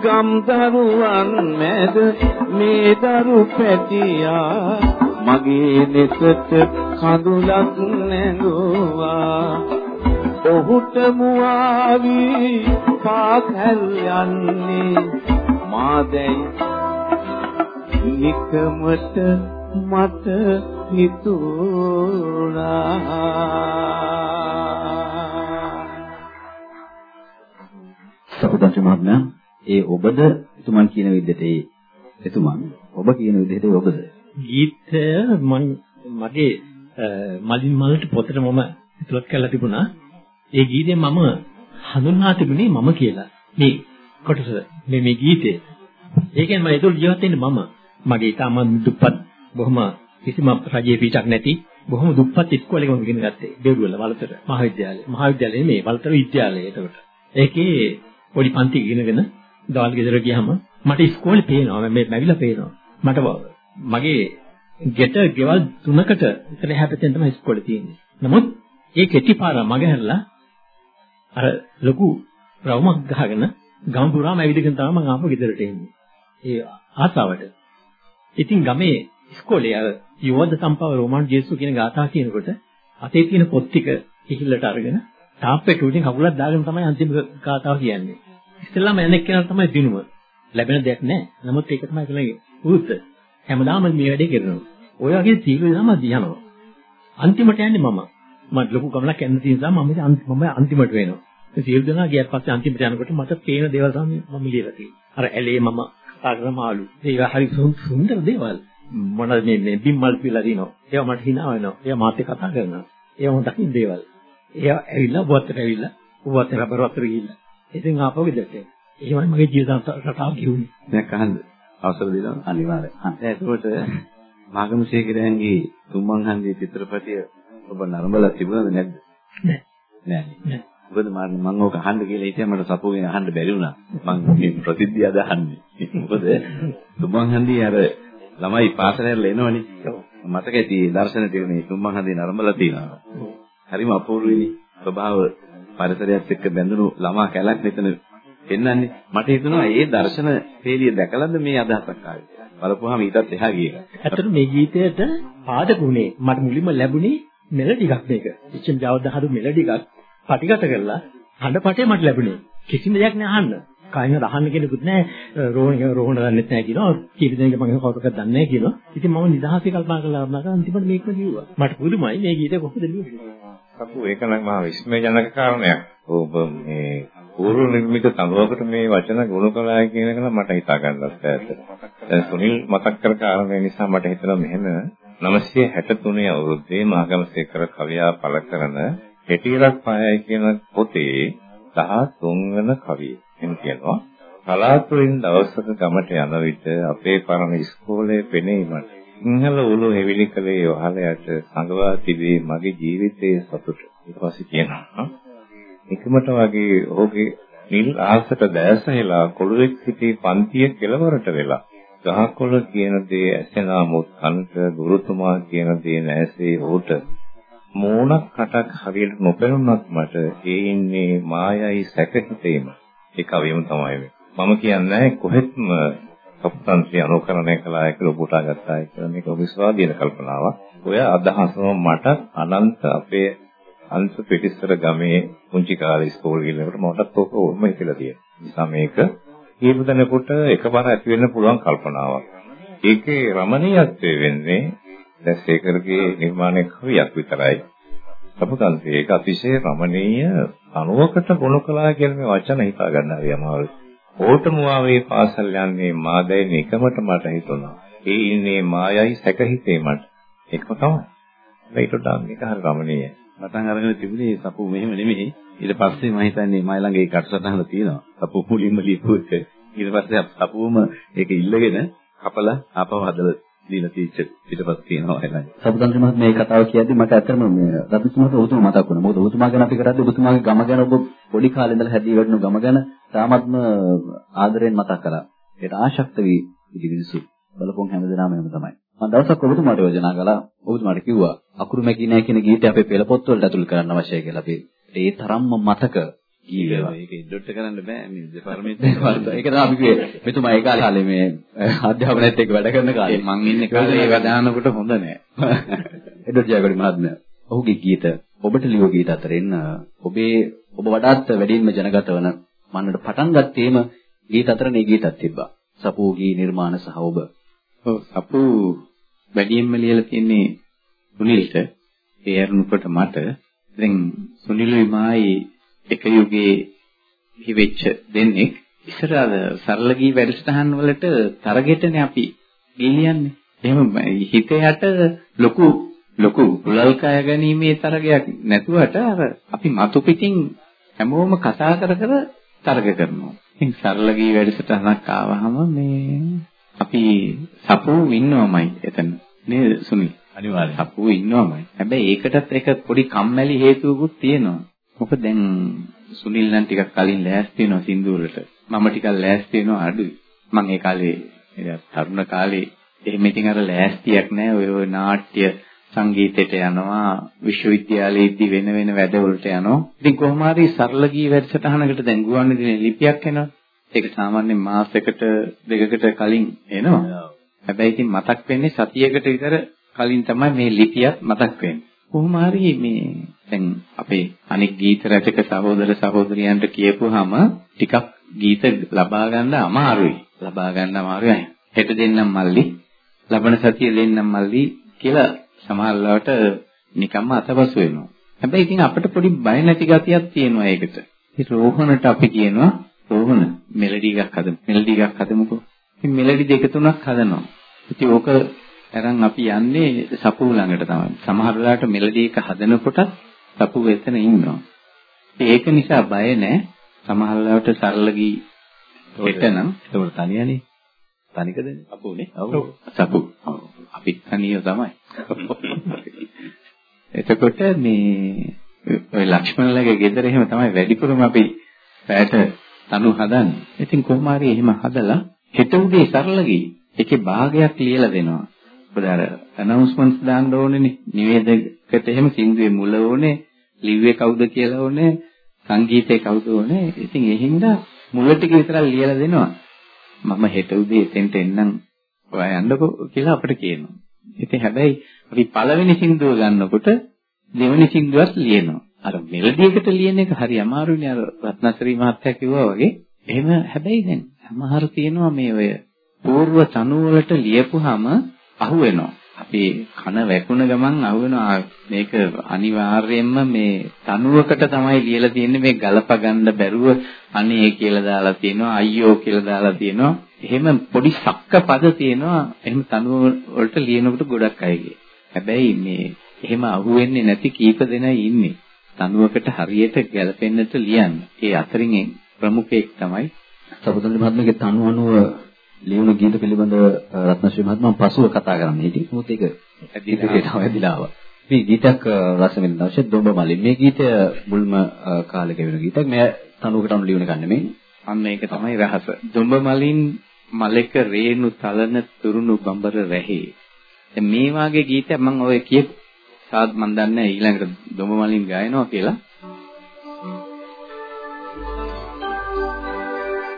ගම්දරුවන් මැද මේ දරු පැටියා. මගේ නෙසට කඳුලක් නැඟුවා. ඔහුට මුවාවි පාකල් යන්නේ මාදැයි නිකමට මට හිතුණා. සහෝදරතුමා මහත්මයා ඒ ඔබද එතුමන් කියන විදිහට ඒ එතුමන් ඔබ කියන විදිහට ඔබද? ගීතය මම මගේ මලින් මලට පොතට මම ඉතුරුත් කරලා තිබුණා. ඒ ගීතය මම හඳුන්වා තිබුණේ මම කියලා. මේ කොටස මේ මේ ගීතේ ඒකෙන් මම ඒක ජීවත් වෙන්නේ මම. මගේ තාම දුප්පත් බොහොම කිසිම රජයේ පිටක් නැති බොහොම දුප්පත් ඉස්කෝලේක මම ඉගෙන ගත්තේ බෙරුවල වලතර මහාවිද්‍යාලය. මහාවිද්‍යාලයේ මේ වලතර විද්‍යාලය ඒකට. ඒකේ පොඩි පන්ති ඉගෙනගෙන දවල් ගෙදර ගියාම මට ඉස්කෝලේ පේනවා මේ මැවිලා පේනවා. මට මගේ ගෙට ගෙවල් තුනකට ඉතල හැපෙතෙන් තමයි ඉස්කෝලේ තියෙන්නේ. නමුත් ඒ කෙටි පාර මග හැරලා අර ලොකු රවුමක් ගහගෙන ගම පුරාම ඇවිදගෙන තමයි මම ආපහු ගෙදරට එන්නේ. ඒ ආසාවට. ඉතින් ගමේ ඉස්කෝලේ අර යෝධ සම්පව රෝමන් ජේසු කියන ගාථා කියනකොට අතේ තියෙන පොත් ටික ඉහිල්ලට අරගෙන තාප්පෙට උඩින් කකුලක් දාගෙන තමයි අන්තිම ගාථාව කියන්නේ. ඉස්සෙල්ලාම යන්නේ කෙනා තමයි දිනුම. ලැබෙන දෙයක් නැහැ. නමුත් ඒක තමයි කියන්නේ උරුත. හැමදාම මේ වැඩේ කරනවා. ඔය වගේ සීල දම දිනනවා. අන්තිමට යන්නේ මම. මම ලොකු ගමනක් යන්න තියෙන නිසා මම මම අන්තිමට වෙනවා. ඒ සීල් දෙනා ගියත් පස්සේ අන්තිමට යනකොට මට පේන දේවල් තමයි මම ලියලා තියෙන්නේ. අර ඇලේ මම කතා කරන මාළු. ඒවා හරි සුන්දර දේවල්. මොනවද මේ මේ බිම්මල් පිළලා දිනවා. ඒවා මට hina වෙනවා. ඒවා මාත් එක්ක කතා කරනවා. ඒවා මම දකින්න දේවල්. ඒවා ඇවිල්ලා බුවත්තට ඇවිල්ලා බුවත්ත රබර වතුර ගිහිල්ලා. ඉතින් ආපහු ගෙදරට. එහෙමයි මගේ ජීවිත රටාව ගියුනේ. දැන් අහන්න අවසර දෙනවා. අනිවාර්යයෙන්. එතකොට මාගම ශේඛරයන්ගේ තුම්මන් හන්දියේ චිත්‍රපටිය ඔබ නරඹලා තිබුණද නැද්ද? නෑ. නෑ. නෑ. මොකද මම මම ඕක අහන්න කියලා හිටියා මට සපුවෙන් අහන්න බැරි වුණා. මම මේ ප්‍රසිද්ධිය අදහන්නේ. මොකද තුම්මන් හන්දියේ අර ළමයි පාසලෙන් එනවනේ. මතක ඇති දර්ශන තියෙන්නේ තුම්මන් හන්දියේ නරඹලා තියෙනවා. හරිම අපූර්වයිනේ. ස්වභාව පරිසරයත් එක්ක බැඳුණු ළමා කැලක් මෙතන පෙන්වන්නේ. මට හිතුණා මේ දර්ශන පේලිය දැකලාද මේ අදහසක් ආවේ. බලපුවාම ඊටත් එහා ගිය එකක්. ඇත්තට මේ ගීතයට පාදකුනේ මට මුලින්ම ලැබුණේ මෙලඩි එකක් මේක. එච්චම් ජවදහරු මෙලඩි එකක් පටිගත කරලා හඬපටේ මට ලැබුණේ. කිසිම දෙයක් නෑ අහන්න. කයින් අහන්න කෙනෙකුත් නෑ රෝහණ රෝහණ දන්නෙත් නෑ කියනවා. කීප දෙනෙක් මම කවුරක්වත් දන්නේ නෑ කියනවා. ඉතින් මම නිදහසේ කල්පනා කරලා මම අන්තිමට මේකම කිව්වා. මට පුදුමයි මේ ගීතය කොහොමද ලියන්නේ. අපු ඒක නම් මහා විස්මයජනක කාරණයක්. ඔබ මේ පූර්ව නිර්මිත තනුවකට මේ වචන ගුණ කළා කියන එක නම් මට හිතා ගන්නත් බැහැ. දැන් සුනිල් මතක් කර කාරණේ නිසා මට හිතෙනවා මෙහෙම 963 අවුරුද්දේ මාගමසේකර කවියා පළ කරන හෙටිරක් පායයි කියන පොතේ 13 වෙනි කවිය. එහෙම කියනවා. කලාතුරින් දවසක ගමට යන විට අපේ පරණ ඉස්කෝලේ පෙනීමට සිංහල උළු හෙවිලි කලේ වහලයට සංගවා තිබේ මගේ ජීවිතයේ සතුට. ඊට පස්සේ කියනවා එකමට වගේ ඔහුගේ නිල් ආසට දැසහිලා කොළුවෙක් සිටි පන්තිය කෙළවරට වෙලා ගහකොළ කියන දේ ඇසෙනාමුත් කනට ගුරුතුමා කියන දේ නැසේ උට මෝණක් කටක් හරියට නොපෙනුනත් මට ඒ ඉන්නේ මායයි සැකහිතේම ඒ කවියම තමයි මම කියන්නේ කොහෙත්ම සප්තන්ත්‍රය අනුකරණය කළා කියලා පුටා ගත්තා කියලා මේක විශ්වාදීන කල්පනාවක්. ඔය අදහසම මට අනන්ත අපේ අන්ත පිටිස්සර ගමේ පුංචි කාලේ ඉස්කෝලේ ගිහිනකොට මටත් ඕක ඕම හිතලා තියෙනවා. නිසා මේක කීප දෙනෙකුට එකපාර ඇති වෙන්න පුළුවන් කල්පනාවක්. ඒකේ රමණීයත්වය වෙන්නේ දැසේකරගේ නිර්මාණය කවියක් විතරයි. සපුතන්තේ ඒක අතිශය රමණීය අනුවකට ගුණ කළා කියන මේ වචන හිතා ගන්න හරි අමාරුයි. ඕටමුවාවේ පාසල් යන්නේ මා දැයින එකමට මට හිතුණා. ඒ ඉන්නේ මායයි සැකහිතේ මට. ඒකම තමයි. ඒකට දාන්න එක හරි රමණීයයි. පටන් අරගෙන තිබුණේ සපු මෙහෙම නෙමෙයි. ඊට පස්සේ මම හිතන්නේ මයි ළඟ ඒ කටසටහන තියෙනවා. සපු මුලින්ම ලියපු එක. ඊට පස්සේ සපුවම ඒක ඉල්ලගෙන කපලා ආපහු හදලා දීලා තීච්ච ඊට පස්සේ තියෙනවා එළයි. සබුදන්ති මහත්මයා මේ කතාව කියද්දි මට ඇත්තටම මේ රත්නසිංහත් ඔබතුමා මතක් වුණා. මොකද ඔබතුමා ගැන අපි කරද්දී ඔබතුමාගේ ගම ගැන ඔබ පොඩි කාලේ ඉඳලා හැදී වැඩුණු ගම ගැන තාමත්ම ආදරෙන් මතක් කළා. ඒට ආශක්ත වී ඉදිරිසු බලපොන් හැමදේම එහෙම තමයි. මම දවසක් ඔබතුමාට යෝජනා කළා. ඔබතුමාට කිව්වා අකුරු මැකී නැහැ කියන ගීතය අපේ පෙළ පොත්වලට ඇතුල් කරන්න අවශ්‍යයි කියලා. අපි ඒ තරම්ම මතක ගීවේවා. ඒක ඉඩොට්ට කරන්න බෑ මේ දෙපාර්තමේන්ත ඒක තමයි අපි කිව්වේ. මෙතුමා ඒ කාලේ මේ අධ්‍යාපනයේත් එක්ක වැඩ කරන කාලේ මං ඉන්නේ කාලේ ඒක දානකොට හොඳ නෑ. එඩොට් ජයගොඩි මහත්මයා. ඔහුගේ ගීත ඔබට ලියව ගීත අතරින් ඔබේ ඔබ වඩාත් වැඩිම ජනගත වන මන්නට පටන් ගත්තේම ගීත අතර මේ ගීතක් තිබ්බා. සපෝ ගී නිර්මාණ සහ ඔබ. ඔව් සපෝ වැඩියෙන්ම ලියලා තියෙන්නේ සුනිල්ට ඒ අරුණුකට මට දැන් සුනිලුයි මායි එක යුගයේ හිවෙච්ච දෙන්නෙක් ඉස්සර අර සරල ගී වැඩසටහන් වලට තරගෙටනේ අපි ගිලියන්නේ. එහෙම හිත යට ලොකු ලොකු කුලල් කය ගැනීමේ තරගයක් නැතුවට අර අපි මතු පිටින් හැමෝම කතා කර කර තරග කරනවා. ඉතින් සරල ගී වැඩසටහනක් ආවහම මේ අපි සපෝ ඉන්නවමයි එතන. නේද සුනිල්? අනිවාර්යයෙන්. සපෝ ඉන්නවමයි. හැබැයි ඒකටත් එක පොඩි කම්මැලි හේතුවකුත් තියෙනවා. මොකද දැන් සුනිල් නම් ටිකක් කලින් ලෑස්ති වෙනවා සින්දු වලට. මම ටිකක් ලෑස්ති වෙනවා අඩුයි. මම ඒ කාලේ තරුණ කාලේ එහෙම ඉතින් අර ලෑස්තියක් නැහැ. ඔය ඔය නාට්‍ය සංගීතයට යනවා විශ්වවිද්‍යාලයේදී වෙන වෙන වැඩවලට යනවා. ඉතින් කොහොම හරි සරල ගී වැඩසටහනකට දැන් ගුවන්විදුලියේ ලිපියක් එනවා. ඒක සාමාන්‍යයෙන් මාසයකට දෙකකට කලින් එනවා. හැබැයි ඉතින් මතක් වෙන්නේ සතියකට විතර කලින් තමයි මේ ලිපියත් මතක් වෙන්නේ. කොහොම හරි මේ දැන් අපේ අනෙක් ගීත රචක සහෝදර සහෝදරියන්ට කියපුවාම ටිකක් ගීත ලබා ගන්න අමාරුයි. ලබා ගන්න අමාරුයි. හෙට දෙන්නම් මල්ලි, ලබන සතිය දෙන්නම් මල්ලි කියලා සමහරවිට නිකම්ම අතපසු වෙනවා. හැබැයි ඉතින් අපිට පොඩි බය නැති ගතියක් තියෙනවා ඒකට. ඉතින් රෝහණට අපි කියනවා රෝහණ මෙලඩි එකක් හදමු. මෙලඩි එකක් හදමුකෝ. ඉතින් මෙලඩි දෙක තුනක් හදනවා. ඉතින් ඕක අරන් අපි යන්නේ සපුව ළඟට තමයි. සමහර වෙලාවට මෙලඩි එක හදනකොට සපුව එතන ඉන්නවා. ඒක නිසා බය නැහැ. සමහර වෙලාවට සරල ගී හෙටනම් ඒක තනියනේ. තනිකද? අපුනේ. ඔව්. සපු. අපි තනිය තමයි. එතකොට මේ ඔය ලක්ෂ්මණලගේ ගෙදර එහෙම තමයි වැඩිපුරම අපි පැයට තනු හදන්නේ. ඉතින් කොහොම හරි එහෙම හදලා හෙට උදේ සරල ගී ඒකේ භාගයක් ලියලා දෙනවා. මොකද අර අනවුන්ස්මන්ට්ස් දාන්න ඕනේනේ. නිවේදකට එහෙම සින්දුවේ මුල ඕනේ, ලිව්වේ කවුද කියලා ඕනේ, සංගීතේ කවුද ඕනේ. ඉතින් ඒ හින්දා මුල ටික විතරක් ලියලා දෙනවා. මම හෙට උදේ එතෙන්ට එන්නම් ඔයා යන්නකෝ කියලා අපිට කියනවා. ඉතින් හැබැයි අපි පළවෙනි සින්දුව ගන්නකොට දෙවෙනි සින්දුවත් ලියනවා. අර මෙලඩියකට ලියන එක හරි අමාරුනේ අර රත්නශ්‍රී මහත්තයා කිව්වා වගේ. එහෙම හැබැයි දැන් සමහර තියෙනවා මේ ඔය పూర్ව තනු වලට ලියපුවාම අහුවෙනවා. අපි කන වැකුණ ගමන් අහුවෙනවා. මේක අනිවාර්යයෙන්ම මේ තනුවකට තමයි ලියලා තියෙන්නේ. මේ ගලප ගන්න බැරුව අනේ කියලා දාලා තියෙනවා අයියෝ කියලා දාලා තියෙනවා. එහෙම පොඩි සක්ක පද තියෙනවා. එහෙම තනුව වලට ලියනකොට ගොඩක් අයගේ හැබැයි මේ එහෙම අහුවෙන්නේ නැති කීප දෙනයි ඉන්නේ. තනුවකට හරියට ගැලපෙන්නට ලියන්න. ඒ අතරින් ප්‍රමුඛයෙක් තමයි සබුදන්ති මහත්මයාගේ තනුව අනුව ලියුණු ගීත පිළිබඳව රත්නශ්‍රී මහත්මයා පසුව කතා කරන්න හිටියේ. මොකද ඒක ගීතයට වැදිලා ආවා. මේ ගීතයක් රස වෙන අවශ්‍ය දොඹ මලින් මේ ගීතය මුල්ම කාලෙක වෙන ගීතයක්. මේ තනුවකට අනුව ලියුණ එකක් නෙමෙයි. අන්න ඒක තමයි රහස. දොඹ මලින් මලක රේණු තලන තුරුණු බඹර රැහි. දැන් මේ වාගේ ගීතයක් මම ඔය කියපු සාත් මන් දන්නේ ඊළඟට දොඹ මලින් ගායනවා කියලා.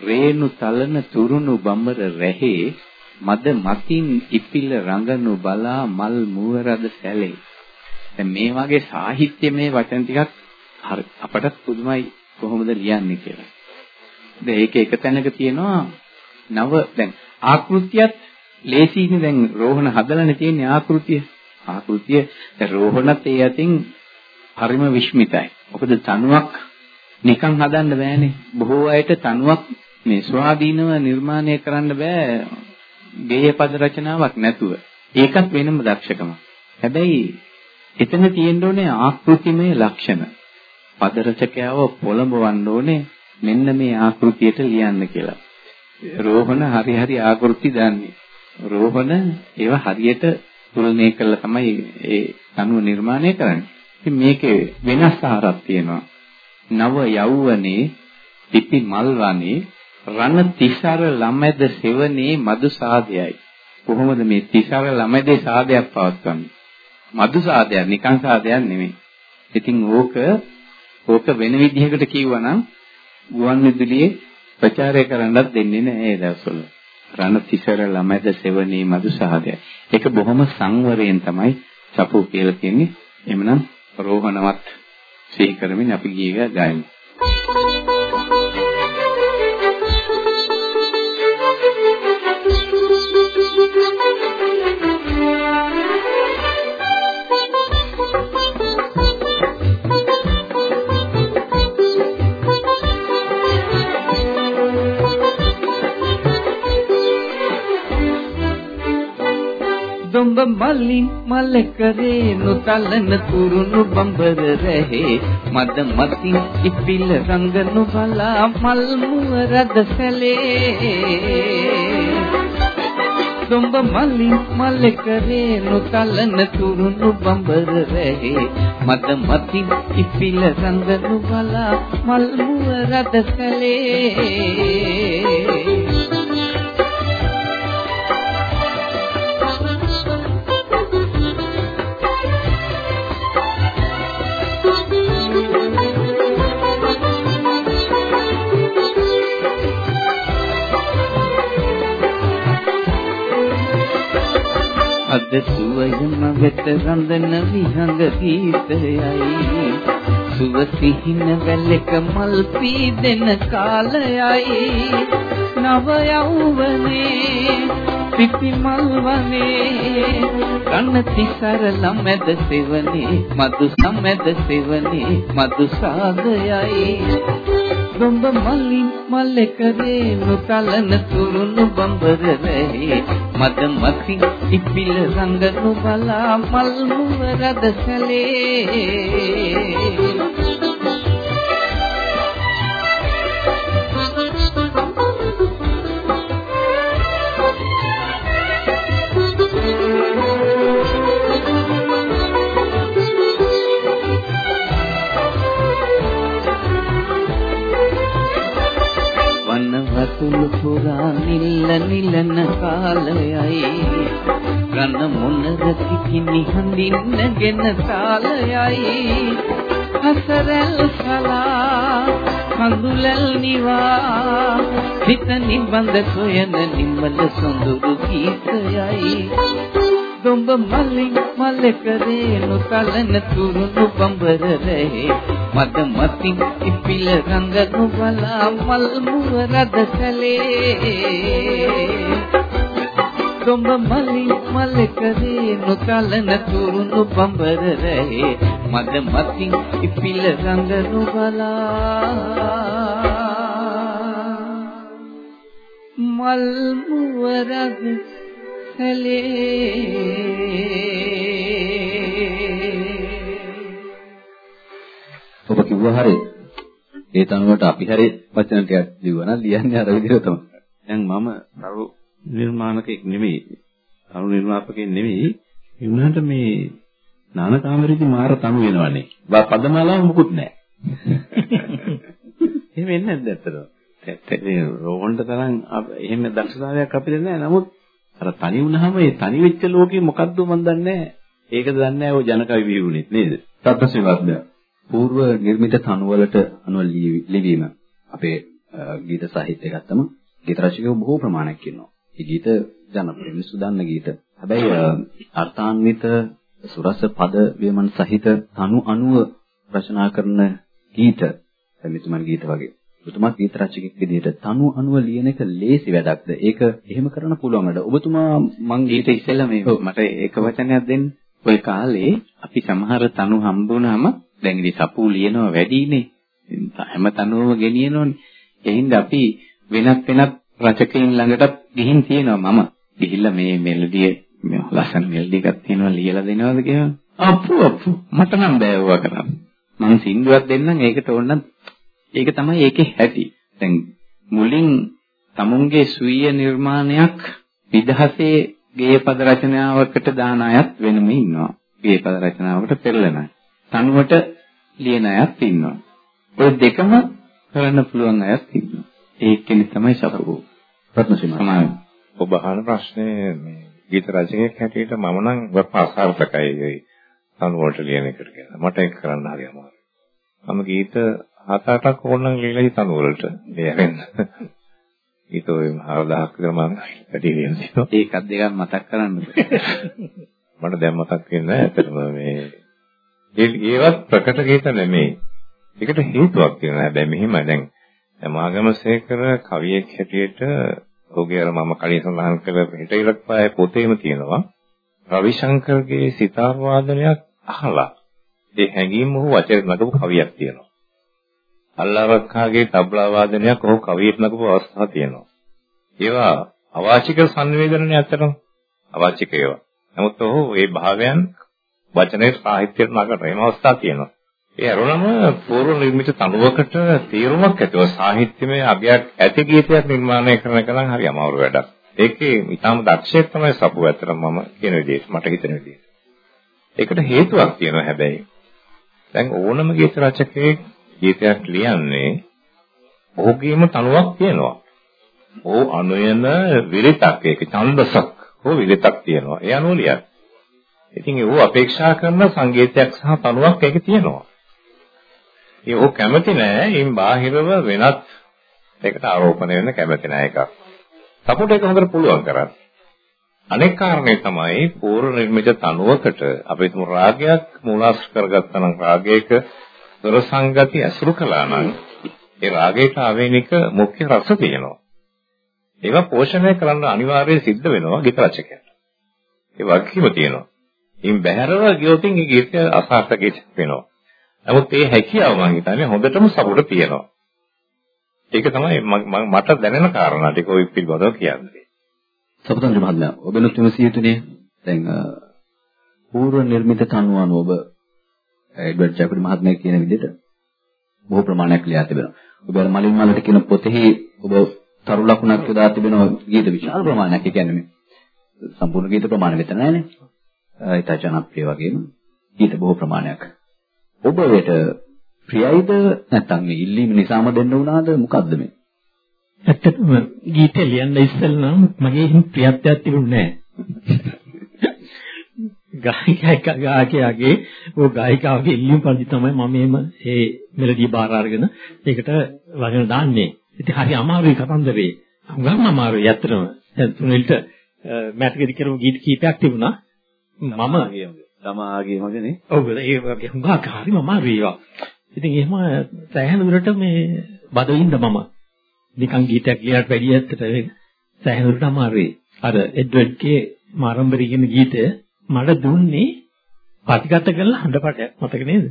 රේණු තලන තුරුණු බඹර රැහේ මද මතින් ඉපිල රඟනු බලා මල් මුවරද සැලේ. දැන් මේ වගේ සාහිත්‍යමය වචන ටිකක් අපට පුදුමයි කොහොමද ලියන්නේ කියලා. දැන් ඒක එක තැනක තියෙනවා නව දැන් ආකෘතියත් ලේසියිනේ. දැන් රෝහණ හදලානේ තියෙන්නේ ආකෘතිය. ආකෘතිය දැන් රෝහණත් ඒ අතින් හරිම විශ්මිතයි. මොකද තනුවක් නිකන් හදන්න බෑනේ. බොහෝ අයට තනුවක් මේ ස්වාධීනව නිර්මාණය කරන්න බෑ ගේය පද රචනාවක් නැතුව. ඒකත් වෙනම දක්ෂකම. හැබැයි එතන තියෙන්න ඕනේ ආකෘතිමය ලක්ෂණ. පද රචකයව පොළඹවන්න ඕනේ මෙන්න මේ ආකෘතියට ලියන්න කියලා. රෝහණ හරි හරි ආකෘති දාන්නේ. රෝහණ ඒවා හරියට තුලනය කළා තමයි ඒ අණුව නිර්මාණය කරන්නේ. ඉතින් මේකේ වෙනස් ආහාරක් තියෙනවා. නව යෞවනේ පිපි මල් වනේ රණ තිසර ළමැද සෙවනේ මදු සාදයයි. කොහොමද මේ තිසර ළමැදේ සාදයක් පවත්වන්නේ? මදු සාදයක් නිකන් සාදයක් නෙමෙයි. ඉතින් ඕක ඕක වෙන විදිහකට කිව්වනම් ගුවන් විදුලියේ ප්‍රචාරය කරන්නත් දෙන්නේ නැහැ ඒ දවස්වල. රණ තිසර ළමැද සෙවනේ මදු සාදයක්. ඒක බොහොම සංවරයෙන් තමයි චපු කියලා කියන්නේ. එhmenan රෝහණවත් සිහි කරමින් අපි ගියේ ගායමු. දුඹ මලින් මල කරේ නොතලන තුරුණු බඹර රැහේ මද මතින් ඉපිල රංගනු බලා මල් මුව රද සැලේ. දුඹ මලින් මල කරේ නොතලන තුරුණු බඹර රැහේ මද මතින් ඉපිල රංගනු බලා මල් මුව රද සැලේ. අද සුවයම වෙත රඳන විහඟ ගීතයයි. සුව සිහින වැලක මල් පීදෙන කාලයයි. නව යෞවනේ පිපි මල් වනේ. කන්න තිසර ළමැද සෙවනේ මදු සමැද සෙවනේ මදු සාදයයි රොම්බ මල්ලින් මල් එකදේ නුකලන තුරුණු බඹර රැහි මද මති ඉපිල රංග නුබලා මල් මුව රද සැලේ පතුළු පුරා නිල්ල නිලන කාලයයි. රන මොනරතිකිනි හඳින්නගෙන තාලයයි හසරල් සලා කඳුලල් නිවා හිත නිබඳ සොයන නිම්මල සොඳුරු ගීතයයි. දුඹ මලින් මල කරේ නොතලන තුරුණු බඹර රේ මද මතින් ඉපිල රංගනු බලා මල් මුව රද කලේ දුඹ මලින් මල කරේ නොතලන තුරුණු බඹර රේ මද මතින් ඉපිල රංගනු බලා මල් මුව රද ඔබ කිව්වා හරි. ඒ තනුවට අපි හරි වචන ටිකක් ලියුවා නම් ලියන්නේ අර විදිහට තමයි. දැන් මම තරු නිර්මාණකෙක් නෙමෙයි. තරු නිර්මාපකෙක් නෙමෙයි. ඒ වුණාට මේ නානකාමරේදී මාර තනු වෙනවනේ. පදමාලාව මුකුත් නැහැ. එහෙම එන්නේ නැද්ද ඇත්තටම? මේ රෝහණ්ඩ තරම් එහෙම දක්ෂතාවයක් අපිට නැහැ. නමුත් අර තනි වුණාම ඒ තනි වෙච්ච ලෝකේ මොකද්ද මන් දන්නේ නැහැ. ඒකද දන්නේ නැහැ ඔය ජනකවි විහුණෙත් නේද? තත්ත්වසිවත්ද పూర్ව නිර්මිත තනුවලට අනුව ලිවීම අපේ ගීත සාහිත්‍ය ගත්තම ගීත රචකයෝ බොහෝ ප්‍රමාණයක් ඉන්නවා. ඒ ගීත ජනප්‍රිය මිනිස්සු දන්න ගීත. හැබැයි අර්ථාන්විත සුරස පද වේමන් සහිත තනු අනුව රචනා කරන ගීත මෙතුමන් ගීත වගේ. ඔබතුමා ගීත රචකෙක් විදිහට තනු අනුව ලියන එක ලේසි වැඩක්ද? ඒක එහෙම කරන්න පුළුවන් වැඩ. ඔබතුමා මං ගීත ඉස්සෙල්ලා මේ මට ඒක වචනයක් දෙන්න. ওই කාලේ අපි සමහර තනු හම්බුනහම දැන් ඉතින් සපු ලියනවා වැඩිනේ. හැම තනුවම ගෙනියනෝනේ. ඒ හින්දා අපි වෙනත් වෙනත් රචකයන් ළඟටත් ගිහින් තියෙනවා මම. ගිහිල්ලා මේ මෙලඩිය මේ ලස්සන මෙලඩි එකක් තියෙනවා ලියලා දෙනවද කියලා. අප්පු අප්පු මට නම් බෑ ඕවා කරන්න. මං සින්දුවක් දෙන්නම් ඒකට ඕනනම් ඒක තමයි ඒකේ හැටි. දැන් මුලින් තමුන්ගේ සුවීය නිර්මාණයක් විදහසේ ගේය පද රචනාවකට දාන අයත් වෙනම ඉන්නවා. ගේය පද රචනාවකට පෙරලන අය. තනුවට ලියන අයත් ඉන්නවා. ඔය දෙකම කරන්න පුළුවන් අයත් ඉන්නවා. ඒකෙනි තමයි සපුව. රත්නසිංහ ඔබ අහන ප්‍රශ්නේ මේ ගීත රචකයෙක් හැටියට මම නම් වර්පාසාර්ථකයි ඒ තනුවට ලියන එකට කියලා. මට ඒක කරන්න හරි අමාරුයි. මම ගීත හත අටක් ඕනනම් ලියලා හිතන වලට ලියවෙන්න. ඊට ඔය 4000ක් විතර මම වැඩි ලියනවා. ඒකත් දෙකක් මතක් කරන්න. මට දැන් මතක් වෙන්නේ ඇත්තටම මේ ඒවත් ප්‍රකට ගීත නෙමෙයි. ඒකට හේතුවක් තියෙනවා. හැබැයි මෙහිම දැන් මාගමසේකර කවියෙක් හැටියට ඔහුගේ අර මම කලින් සඳහන් කළ හිත ඉලක්කය පොතේම තියෙනවා. රවිශංකර්ගේ සිතාර් වාදනයක් අහලා ඒ හැඟීම ඔහු වචන නගපු කවියක් තියෙනවා. අල්ලාරක්කාගේ තබ්ලා වාදනයක් ඔහු කවියට නගපු අවස්ථා තියෙනවා. ඒවා අවාචික සංවේදනනේ ඇත්තටම අවාචික ඒවා. නමුත් ඔහු ඒ භාවයන් වචනේ සාහිත්‍යයට නගන එහෙම අවස්ථා තියෙනවා. ඒ අරුණම පූර්ව නිර්මිත තනුවකට තීරුමක් ඇතිව සාහිත්‍යමය අගයක් ඇති ගීතයක් නිර්මාණය කරන එක නම් හරි අමාරු වැඩක්. ඒකේ ඊටම දක්ෂයෙක් තමයි සපුව ඇත්තටම මම කියන විදිහට මට හිතෙන විදිහට. ඒකට හේතුවක් තියෙනවා හැබැයි. දැන් ඕනම ගීත රචකයෙක් ගීතයක් ලියන්නේ ඔහුගේම තනුවක් තියෙනවා. ඔහු අනුයන විරිතක් ඒක ඡන්දසක් හෝ විරිතක් තියෙනවා. ඒ අනුව ලියන්නේ. ඉතින් ඒ අපේක්ෂා කරන සංගීතයක් සහ තනුවක් ඒකේ තියෙනවා. ඒ ඔහු කැමති නෑ ඉන් බාහිරව වෙනත් ඒකට ආරෝපණය වෙන්න කැමති නෑ එකක්. සපෝට් එක හොඳට පුළුවන් කරන්නේ. අනෙක් කාරණේ තමයි පූර්ව නිර්මිත තනුවකට අපි තුමු රාගයක් මූලාශ්‍ර කරගත්තා නම් රාගයක දොර සංගති ඇසුරු කළා නම් ඒ රාගයට ආවේනික මුඛ්‍ය රස තියෙනවා. ඒවා පෝෂණය කරන්න අනිවාර්යයෙන් සිද්ධ වෙනවා ගීත රචකයාට. ඒ වගකීම තියෙනවා. ඉන් බැහැරව ගියොතින් ඒ ගීතය අසාර්ථක වෙනවා. නමුත් ඒ හැකියාව මම හිතන්නේ හොඳටම සපුරට තියෙනවා. ඒක තමයි මට දැනෙන කාරණා ටික ඔය පිළිබඳව කියන්නේ. සපතන්ජ මහත්මයා ඔබනුත් විමසිය යුතුනේ. දැන් පූර්ව නිර්මිත තනුව අනුව ඔබ එඩ්වඩ් ජැකුඩි මහත්මයා කියන විදිහට බොහෝ ප්‍රමාණයක් ලියා තිබෙනවා. ඔබ අර මලින් මලට කියන පොතෙහි ඔබ තරු ලකුණක් යොදා තිබෙනවා ගීත විශාල ප්‍රමාණයක්. ඒ කියන්නේ සම්පූර්ණ ගීත ප්‍රමාණය විතර නෑනේ. ඒත් ජනප්‍රිය වගේම ගීත බොහෝ ප්‍රමාණයක්. ඔබ වෙට ප්‍රියයිද නැත්නම් මේ ඉල්ලීම නිසාම දෙන්න උනාද මොකද්ද මේ? ඇත්තටම ගීතය ලියන්න ඉස්සෙල්ලා නම් මගේ හිම ප්‍රියත්වයක් තිබුණේ නැහැ. ගායිකයා ගායකයාගේ ਉਹ ගායිකාවගේ ඉල්ලීම් පරිදි තමයි මම එහෙම ඒ මෙලඩිය බාර අරගෙන ඒකට වචන දාන්නේ. ඉතින් හරි අමාරුයි කතන්දරේ. හුඟක්ම අමාරුයි ඇත්තටම. දැන් තුනෙල්ට මැට්කෙදි කරපු ගීත කීපයක් තිබුණා. මම තමාගේ මගනේ. ඔව් ඒ වගේ හුඟක් හරිම අමාරුයි ඒවා. ඉතින් එහෙම සෑහෙන දුරට මේ බදින්න මම නිකන් ගීතයක් ලියනට වැඩිය ඇත්තට සෑහෙන දුරට අමාරුයි. අර එඩ්වඩ්ගේ මාරම්බරි කියන ගීතය මට දුන්නේ පටිගත කරලා හඬපටයක් මතක නේද?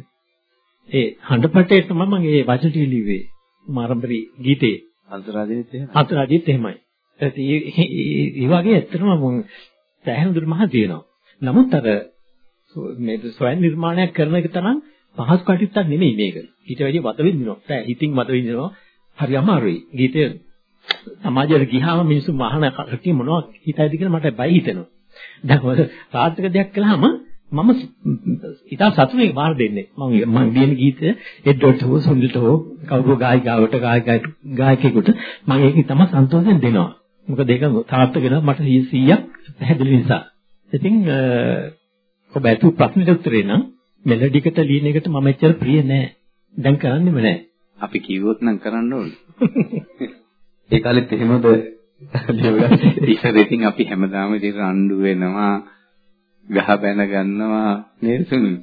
ඒ හඬපටේ තමයි මම ඒ වචන ටික ලිව්වේ. මාරම්බරි ගීතේ. අන්තරාජිත් එහෙම. අන්තරාජිත් එහෙමයි. ඒ වගේ ඇත්තටම මම සෑහෙන දුර මහ තියෙනවා. නමුත් අර මේ ස්වයං නිර්මාණයක් කරන එක තරම් පහසු කටයුත්තක් නෙමෙයි මේක. ඊට වැඩිය වද විඳිනවා. දැන් හිතින් වද විඳිනවා. හරි අමාරුයි. ගීතය සමාජයට ගියාම මිනිස්සු මහාන කටි මොනවා හිතයිද කියලා මට බය හිතෙනවා. දැන් ඔය සාර්ථක දෙයක් කළාම මම ඉතින් සතුටින් වාර දෙන්නේ. මම මම දින ගීතය එඩ්වර්ඩ් හෝ සුනිල්ට හෝ කවුරු ගායිකාවට ගායකයෙකුට ගායකයෙකුට මම ඒක තමයි සන්තෝෂයෙන් දෙනවා. මොකද ඒක තාත්තගෙන මට 100ක් පැහැදිලි නිසා. ඉතින් ඔබ ඇතු ප්‍රශ්නෙට උත්තරේ නම් මෙලඩිකට ලියන එකට මම එච්චර ප්‍රිය නෑ. දැන් කරන්නෙම නෑ. අපි කිව්වොත් නම් කරන්න ඕනේ. ඒ කාලෙත් එහෙමද ඉතින් ඉතින් අපි හැමදාම ඉතින් රණ්ඩු වෙනවා ගහ බැන ගන්නවා නේද සුනිල්?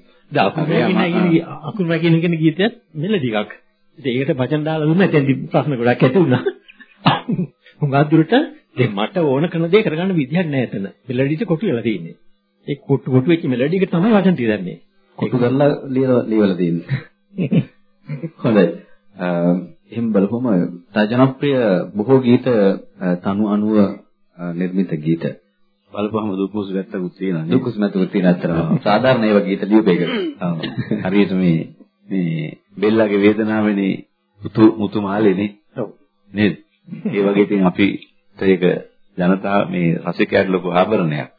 අකුරු රැගෙන කියන ගීතයත් මෙලඩි එකක්. ඉතින් ඒකට වචන දාලා දුන්නා එතෙන්දි ප්‍රශ්න ගොඩක් ඇති වුණා. හුඟා දුරට දැන් මට ඕන කරන දේ කරගන්න විදිහක් නැහැ එතන. මෙලඩිට කොටු වෙලා තියෙන්නේ. ඒ කොටු කොටු වෙච්ච මෙලඩි එක තමයි වචන තියන්නේ. කොටු කරලා ලියලා ලියවලා තියෙන්නේ. හොඳයි. එහෙම බලපුවම ජනප්‍රිය බොහෝ ගීත තනු අනුව නිර්මිත ගීත බලපුවම දුක්මුසු ගැත්තකුත් තියෙනවා නේ. දුක්මුසු නැතුව තියෙන අතරම සාධාරණ ඒවා ගීත ලියුපේක. හරියට මේ මේ බෙල්ලගේ වේදනාවනේ මුතු මුතු මාලේනේ. ඔව්. නේද? ඒ වගේ ඉතින් අපි ඒක ජනතාව මේ රසිකයාට ලොකු ආභරණයක්.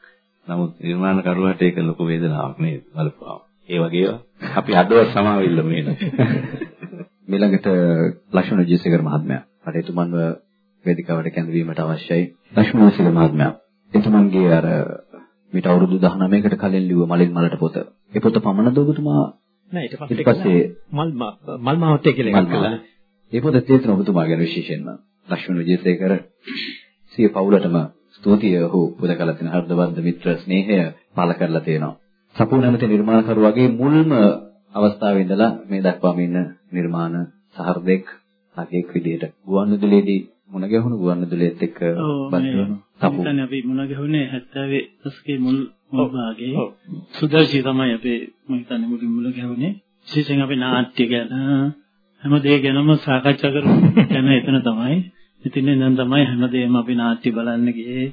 නමුත් නිර්මාණකරුවාට ඒක ලොකු වේදනාවක් නේද? බලපුවම. ඒ වගේ අපි අදවත් සමාවෙන්න මේන. ඊළඟට ලක්ෂ්මණ ජීසේකර මහත්මයා මට එතුමන්ව වේදිකාවට කැඳවීමට අවශ්‍යයි. ලක්ෂ්මණ ජීසේකර මහත්මයා එතුමන්ගේ අර මිට අවුරුදු 19කට කලින් ලිව්ව මලින් මලට පොත. ඒ පොත පමණද ඔබතුමා නෑ ඊට පස්සේ මල් මල් මාවතේ කියලා එකක් කළා. ඒ පොත තේරෙන ඔබතුමා ගැන විශේෂයෙන්ම ලක්ෂ්මණ විජේසේකර සිය පවුලටම ස්තුතිය ඔහු පුද කළ තියෙන හෘදවන්ත මිත්‍ර ස්නේහය පළ කරලා තියෙනවා. සපු නැමැති නිර්මාණකරුවාගේ මුල්ම අවස්ථාවේ ඉඳලා මේ දක්වාම ඉන්න නිර්මාණ සහෘදෙක් අගේක් විදිහට ගුවන්විදුලියේදී මුණ ගැහුණු ගුවන්විදුලියත් එක්ක බස්වන සපු. දැන් අපි මුණ ගැහුනේ 70 දශකයේ මුල් මුල් භාගයේ. සුදර්ශී තමයි අපේ මම හිතන්නේ මුලින් මුල ගැහුනේ. විශේෂයෙන් අපි නාට්‍ය ගැන හැම දෙයක් ගැනම සාකච්ඡා කරමු. එතන එතන තමයි. ඉතින් දැන් තමයි හැමදේම අපි නාට්‍ය බලන්න ගියේ,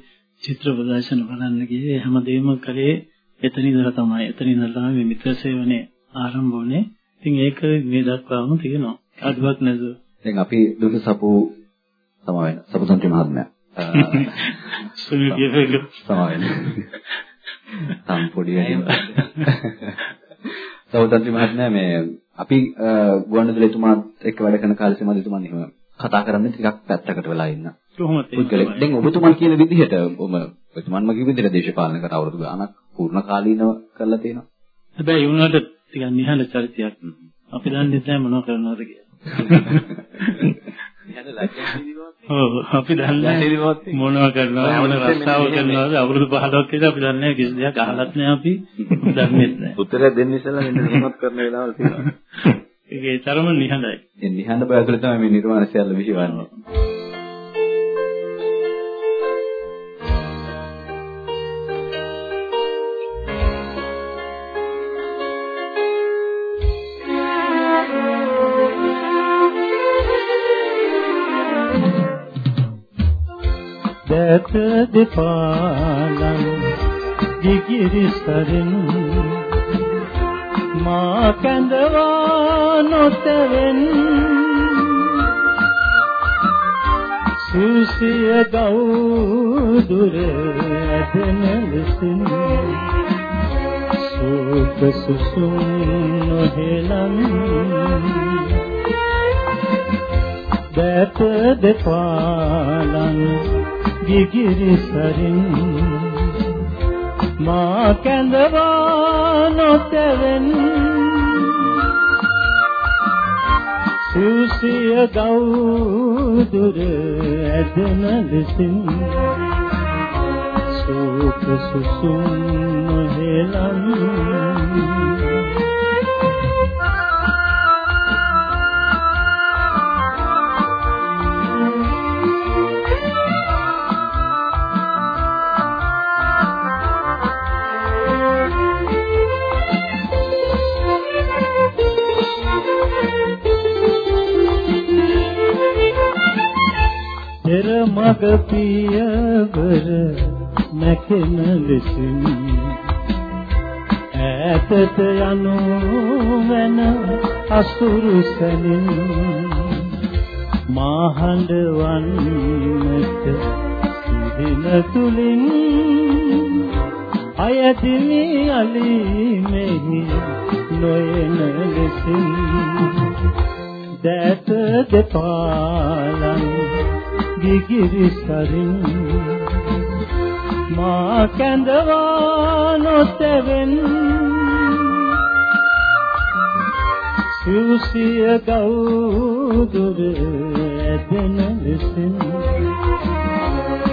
චිත්‍ර ප්‍රදර්ශන බලන්න ගියේ, හැමදේම කලේ එතන ඉඳලා තමයි. එතන ඉඳලා මේ මිත්‍ර සේවනයේ ආරම්භ වුණේ. ඉතින් ඒක මේ දක්වාම තියෙනවා. අඩුවක් නැතුව. දැන් අපි දුක සපු සමාවෙන සපුසන්ති මහත්මයා. සුනිල් කියපේක සමාවෙන. තම් පොඩි සපුසන්ති මහත්මයා මේ අපි ගුවන්විදුලිතුමාත් එක්ක වැඩ කරන කාලේ සීමාවෙ තුමන් එහෙම කතා කරන්නේ ටිකක් පැත්තකට වෙලා ඉන්න. කොහොමද පුද්ගලෙක්. දැන් ඔබතුමන් කියන විදිහට ඔබ ඔබතුමන්ම කිව්ව විදිහට දේශපාලනකට අවුරුදු ගාණක් පූර්ණ කාලීනව කරලා තියෙනවා. හැබැයි වුණාට ටිකක් නිහඬ චරිතයක්. අපි දන්නේ නැහැ මොනව කරනවද කියලා. ඔව් අපි දන්නේ මොනව කරනවද මොන රස්සාව කරනවද අවුරුදු 15ක් ඉඳලා අපි දන්නේ කිසි දෙයක් අහලත් නැහැ අපි දන්නේ නැහැ. උත්තරය දෙන්න ඉස්සෙල්ලා මෙන්න මෙහෙමත් කරන වෙලාවල් තියෙනවා. ඒකේ තරම නිහඬයි. ඒ නිහඬ බව ඇතුළේ තමයි මේ නිර්මාණ සියල්ල විහිවන්නේ. දැත දෙපාලන් ගිගිරි සරින් මා කැඳවා නොතෙවෙන්. සුසිය ගෞදුර ඇදෙන ලෙසින් සූප සුසුම් නොහෙලන් දැත දෙපාලන් ගිගිරි සරින් මා කැඳවා නොතෙවෙන්. සුසිය ගෞදුර ඇදෙන ලෙසින් සෝක සුසුම් හෙලන් මග පියවර නැකෙන ලෙසින් ඈතට යනු වෙන අසුරු සැලින් මාහඬ වන්නට සිහින තුලින් අයදිමි අලි මෙහි නොයන ලෙසින් දැත දෙපාලන් ගිගිරි සරින් මා කැඳවා නොතෙවෙන්. සිව්සිය ගෞදුර ඇදෙන ලෙසින්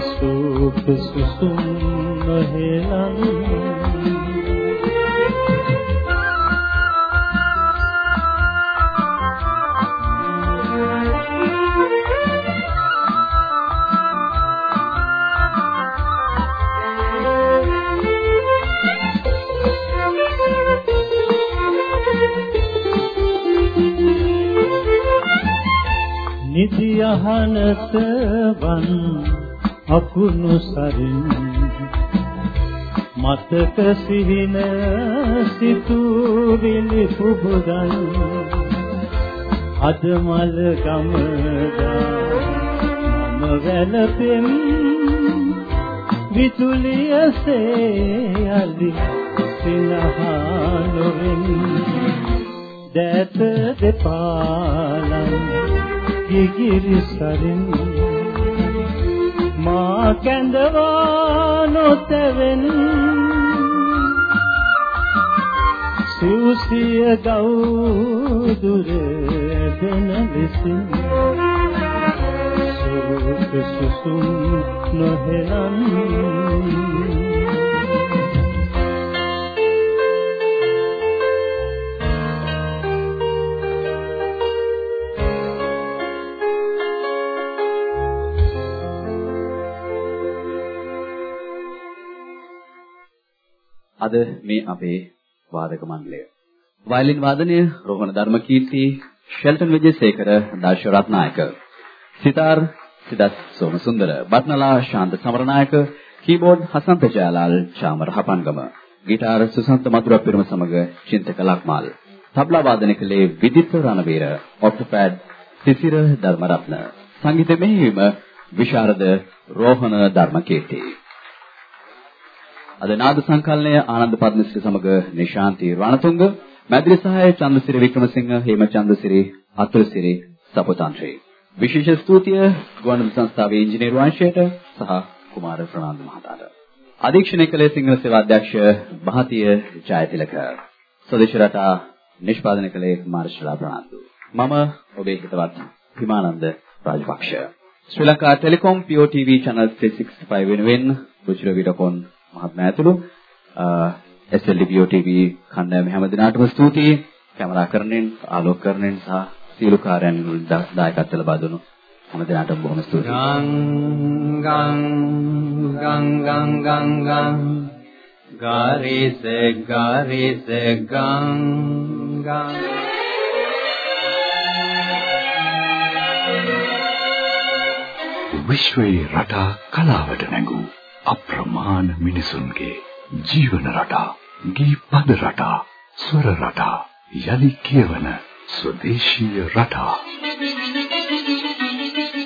සූප සුසුම් නොහෙලන් නිදියහනත වන් අකුණු සරින් මතක සිහින සිතුවිලි පුබුදන් අද මල ගමදා මම වැළපෙම් විතුලියසේ යලි සිනහා නොවෙන් දැත දෙපාලන් ගිගිරි සරින් මා කැඳවා නොතෙවෙන්. සූසිය ගෞදුර දෙන ලෙසින් සුරුක සුසුම් අද මේ අපේ වාදක මණ්ඩලය. වයලින් වාදනය රෝහණ ධර්මකීර්ති, ෂෙල්ටන් විජේසේකර, දාශ රත්නායක. සිතාර් සිදස් සෝමසුන්දර, බත්නලා ශාන්ත සමරනායක, කීබෝඩ් හසන්ත ජයලාල් චාමර හපන්ගම. ගිටාර සුසන්ත මధుර පිරම සමග චින්තක ලක්මාල්. තබ්ලා වාදනය කළේ විදිත් රණවීර, ඔක්ටෝපැඩ් සිසිර ධර්මරත්න. සංගීත මෙහෙයුම විශාරද රෝහණ ධර්මකීර්ති. අද නාද සංකලනය ආනන්ද පද්මශ්‍රී සමග නිශාන්ති රණතුංග මැදිරි සහාය චන්දසිරි වික්‍රමසිංහ හේමචන්දසිරි අතුල්සිරි සපුතන්ත්‍රි. විශේෂ ස්තුතිය ගුවන්විදුලි සංස්ථාවේ ඉංජිනේරු අංශයට සහ කුමාර ප්‍රනාන්දු මහතාට. අධීක්ෂණය කළේ සිංහල සේවා අධ්‍යක්ෂ භාතිය ජයතිලක ස්වදේශ රටා නිෂ්පාදනය කළේ මාර්ෂලා ප්‍රනාන්දු. මම ඔබේ හිතවත් Himananda Rajapaksa. Sri Lanka telecom POTV channel 365 වෙනුවෙන් රුචිර විඩකොන් මහත්මයා ඇතුළු. SLDPO TV කණ්ඩායම හැම දිනාටම ස්තුතියි. කැමරාකරණයෙන් ආලෝකකරණයෙන් සහ සියලු කාර්යයන් වල දායකත්ව ලබා දුණු හැම දිනාටම බොහොම ස්තුතියි. ගං ගං ගං ගං ගං. ගාරිස ගාරිස ගං ගං. විශ්වයේ රටා කලාවට නැඟූ අප්‍රමාණ මිනිසුන්ගේ ජීවන රටා, ගී පද රටා, ස්වර රටා, යලි කියවන ස්වදේශීය රටා.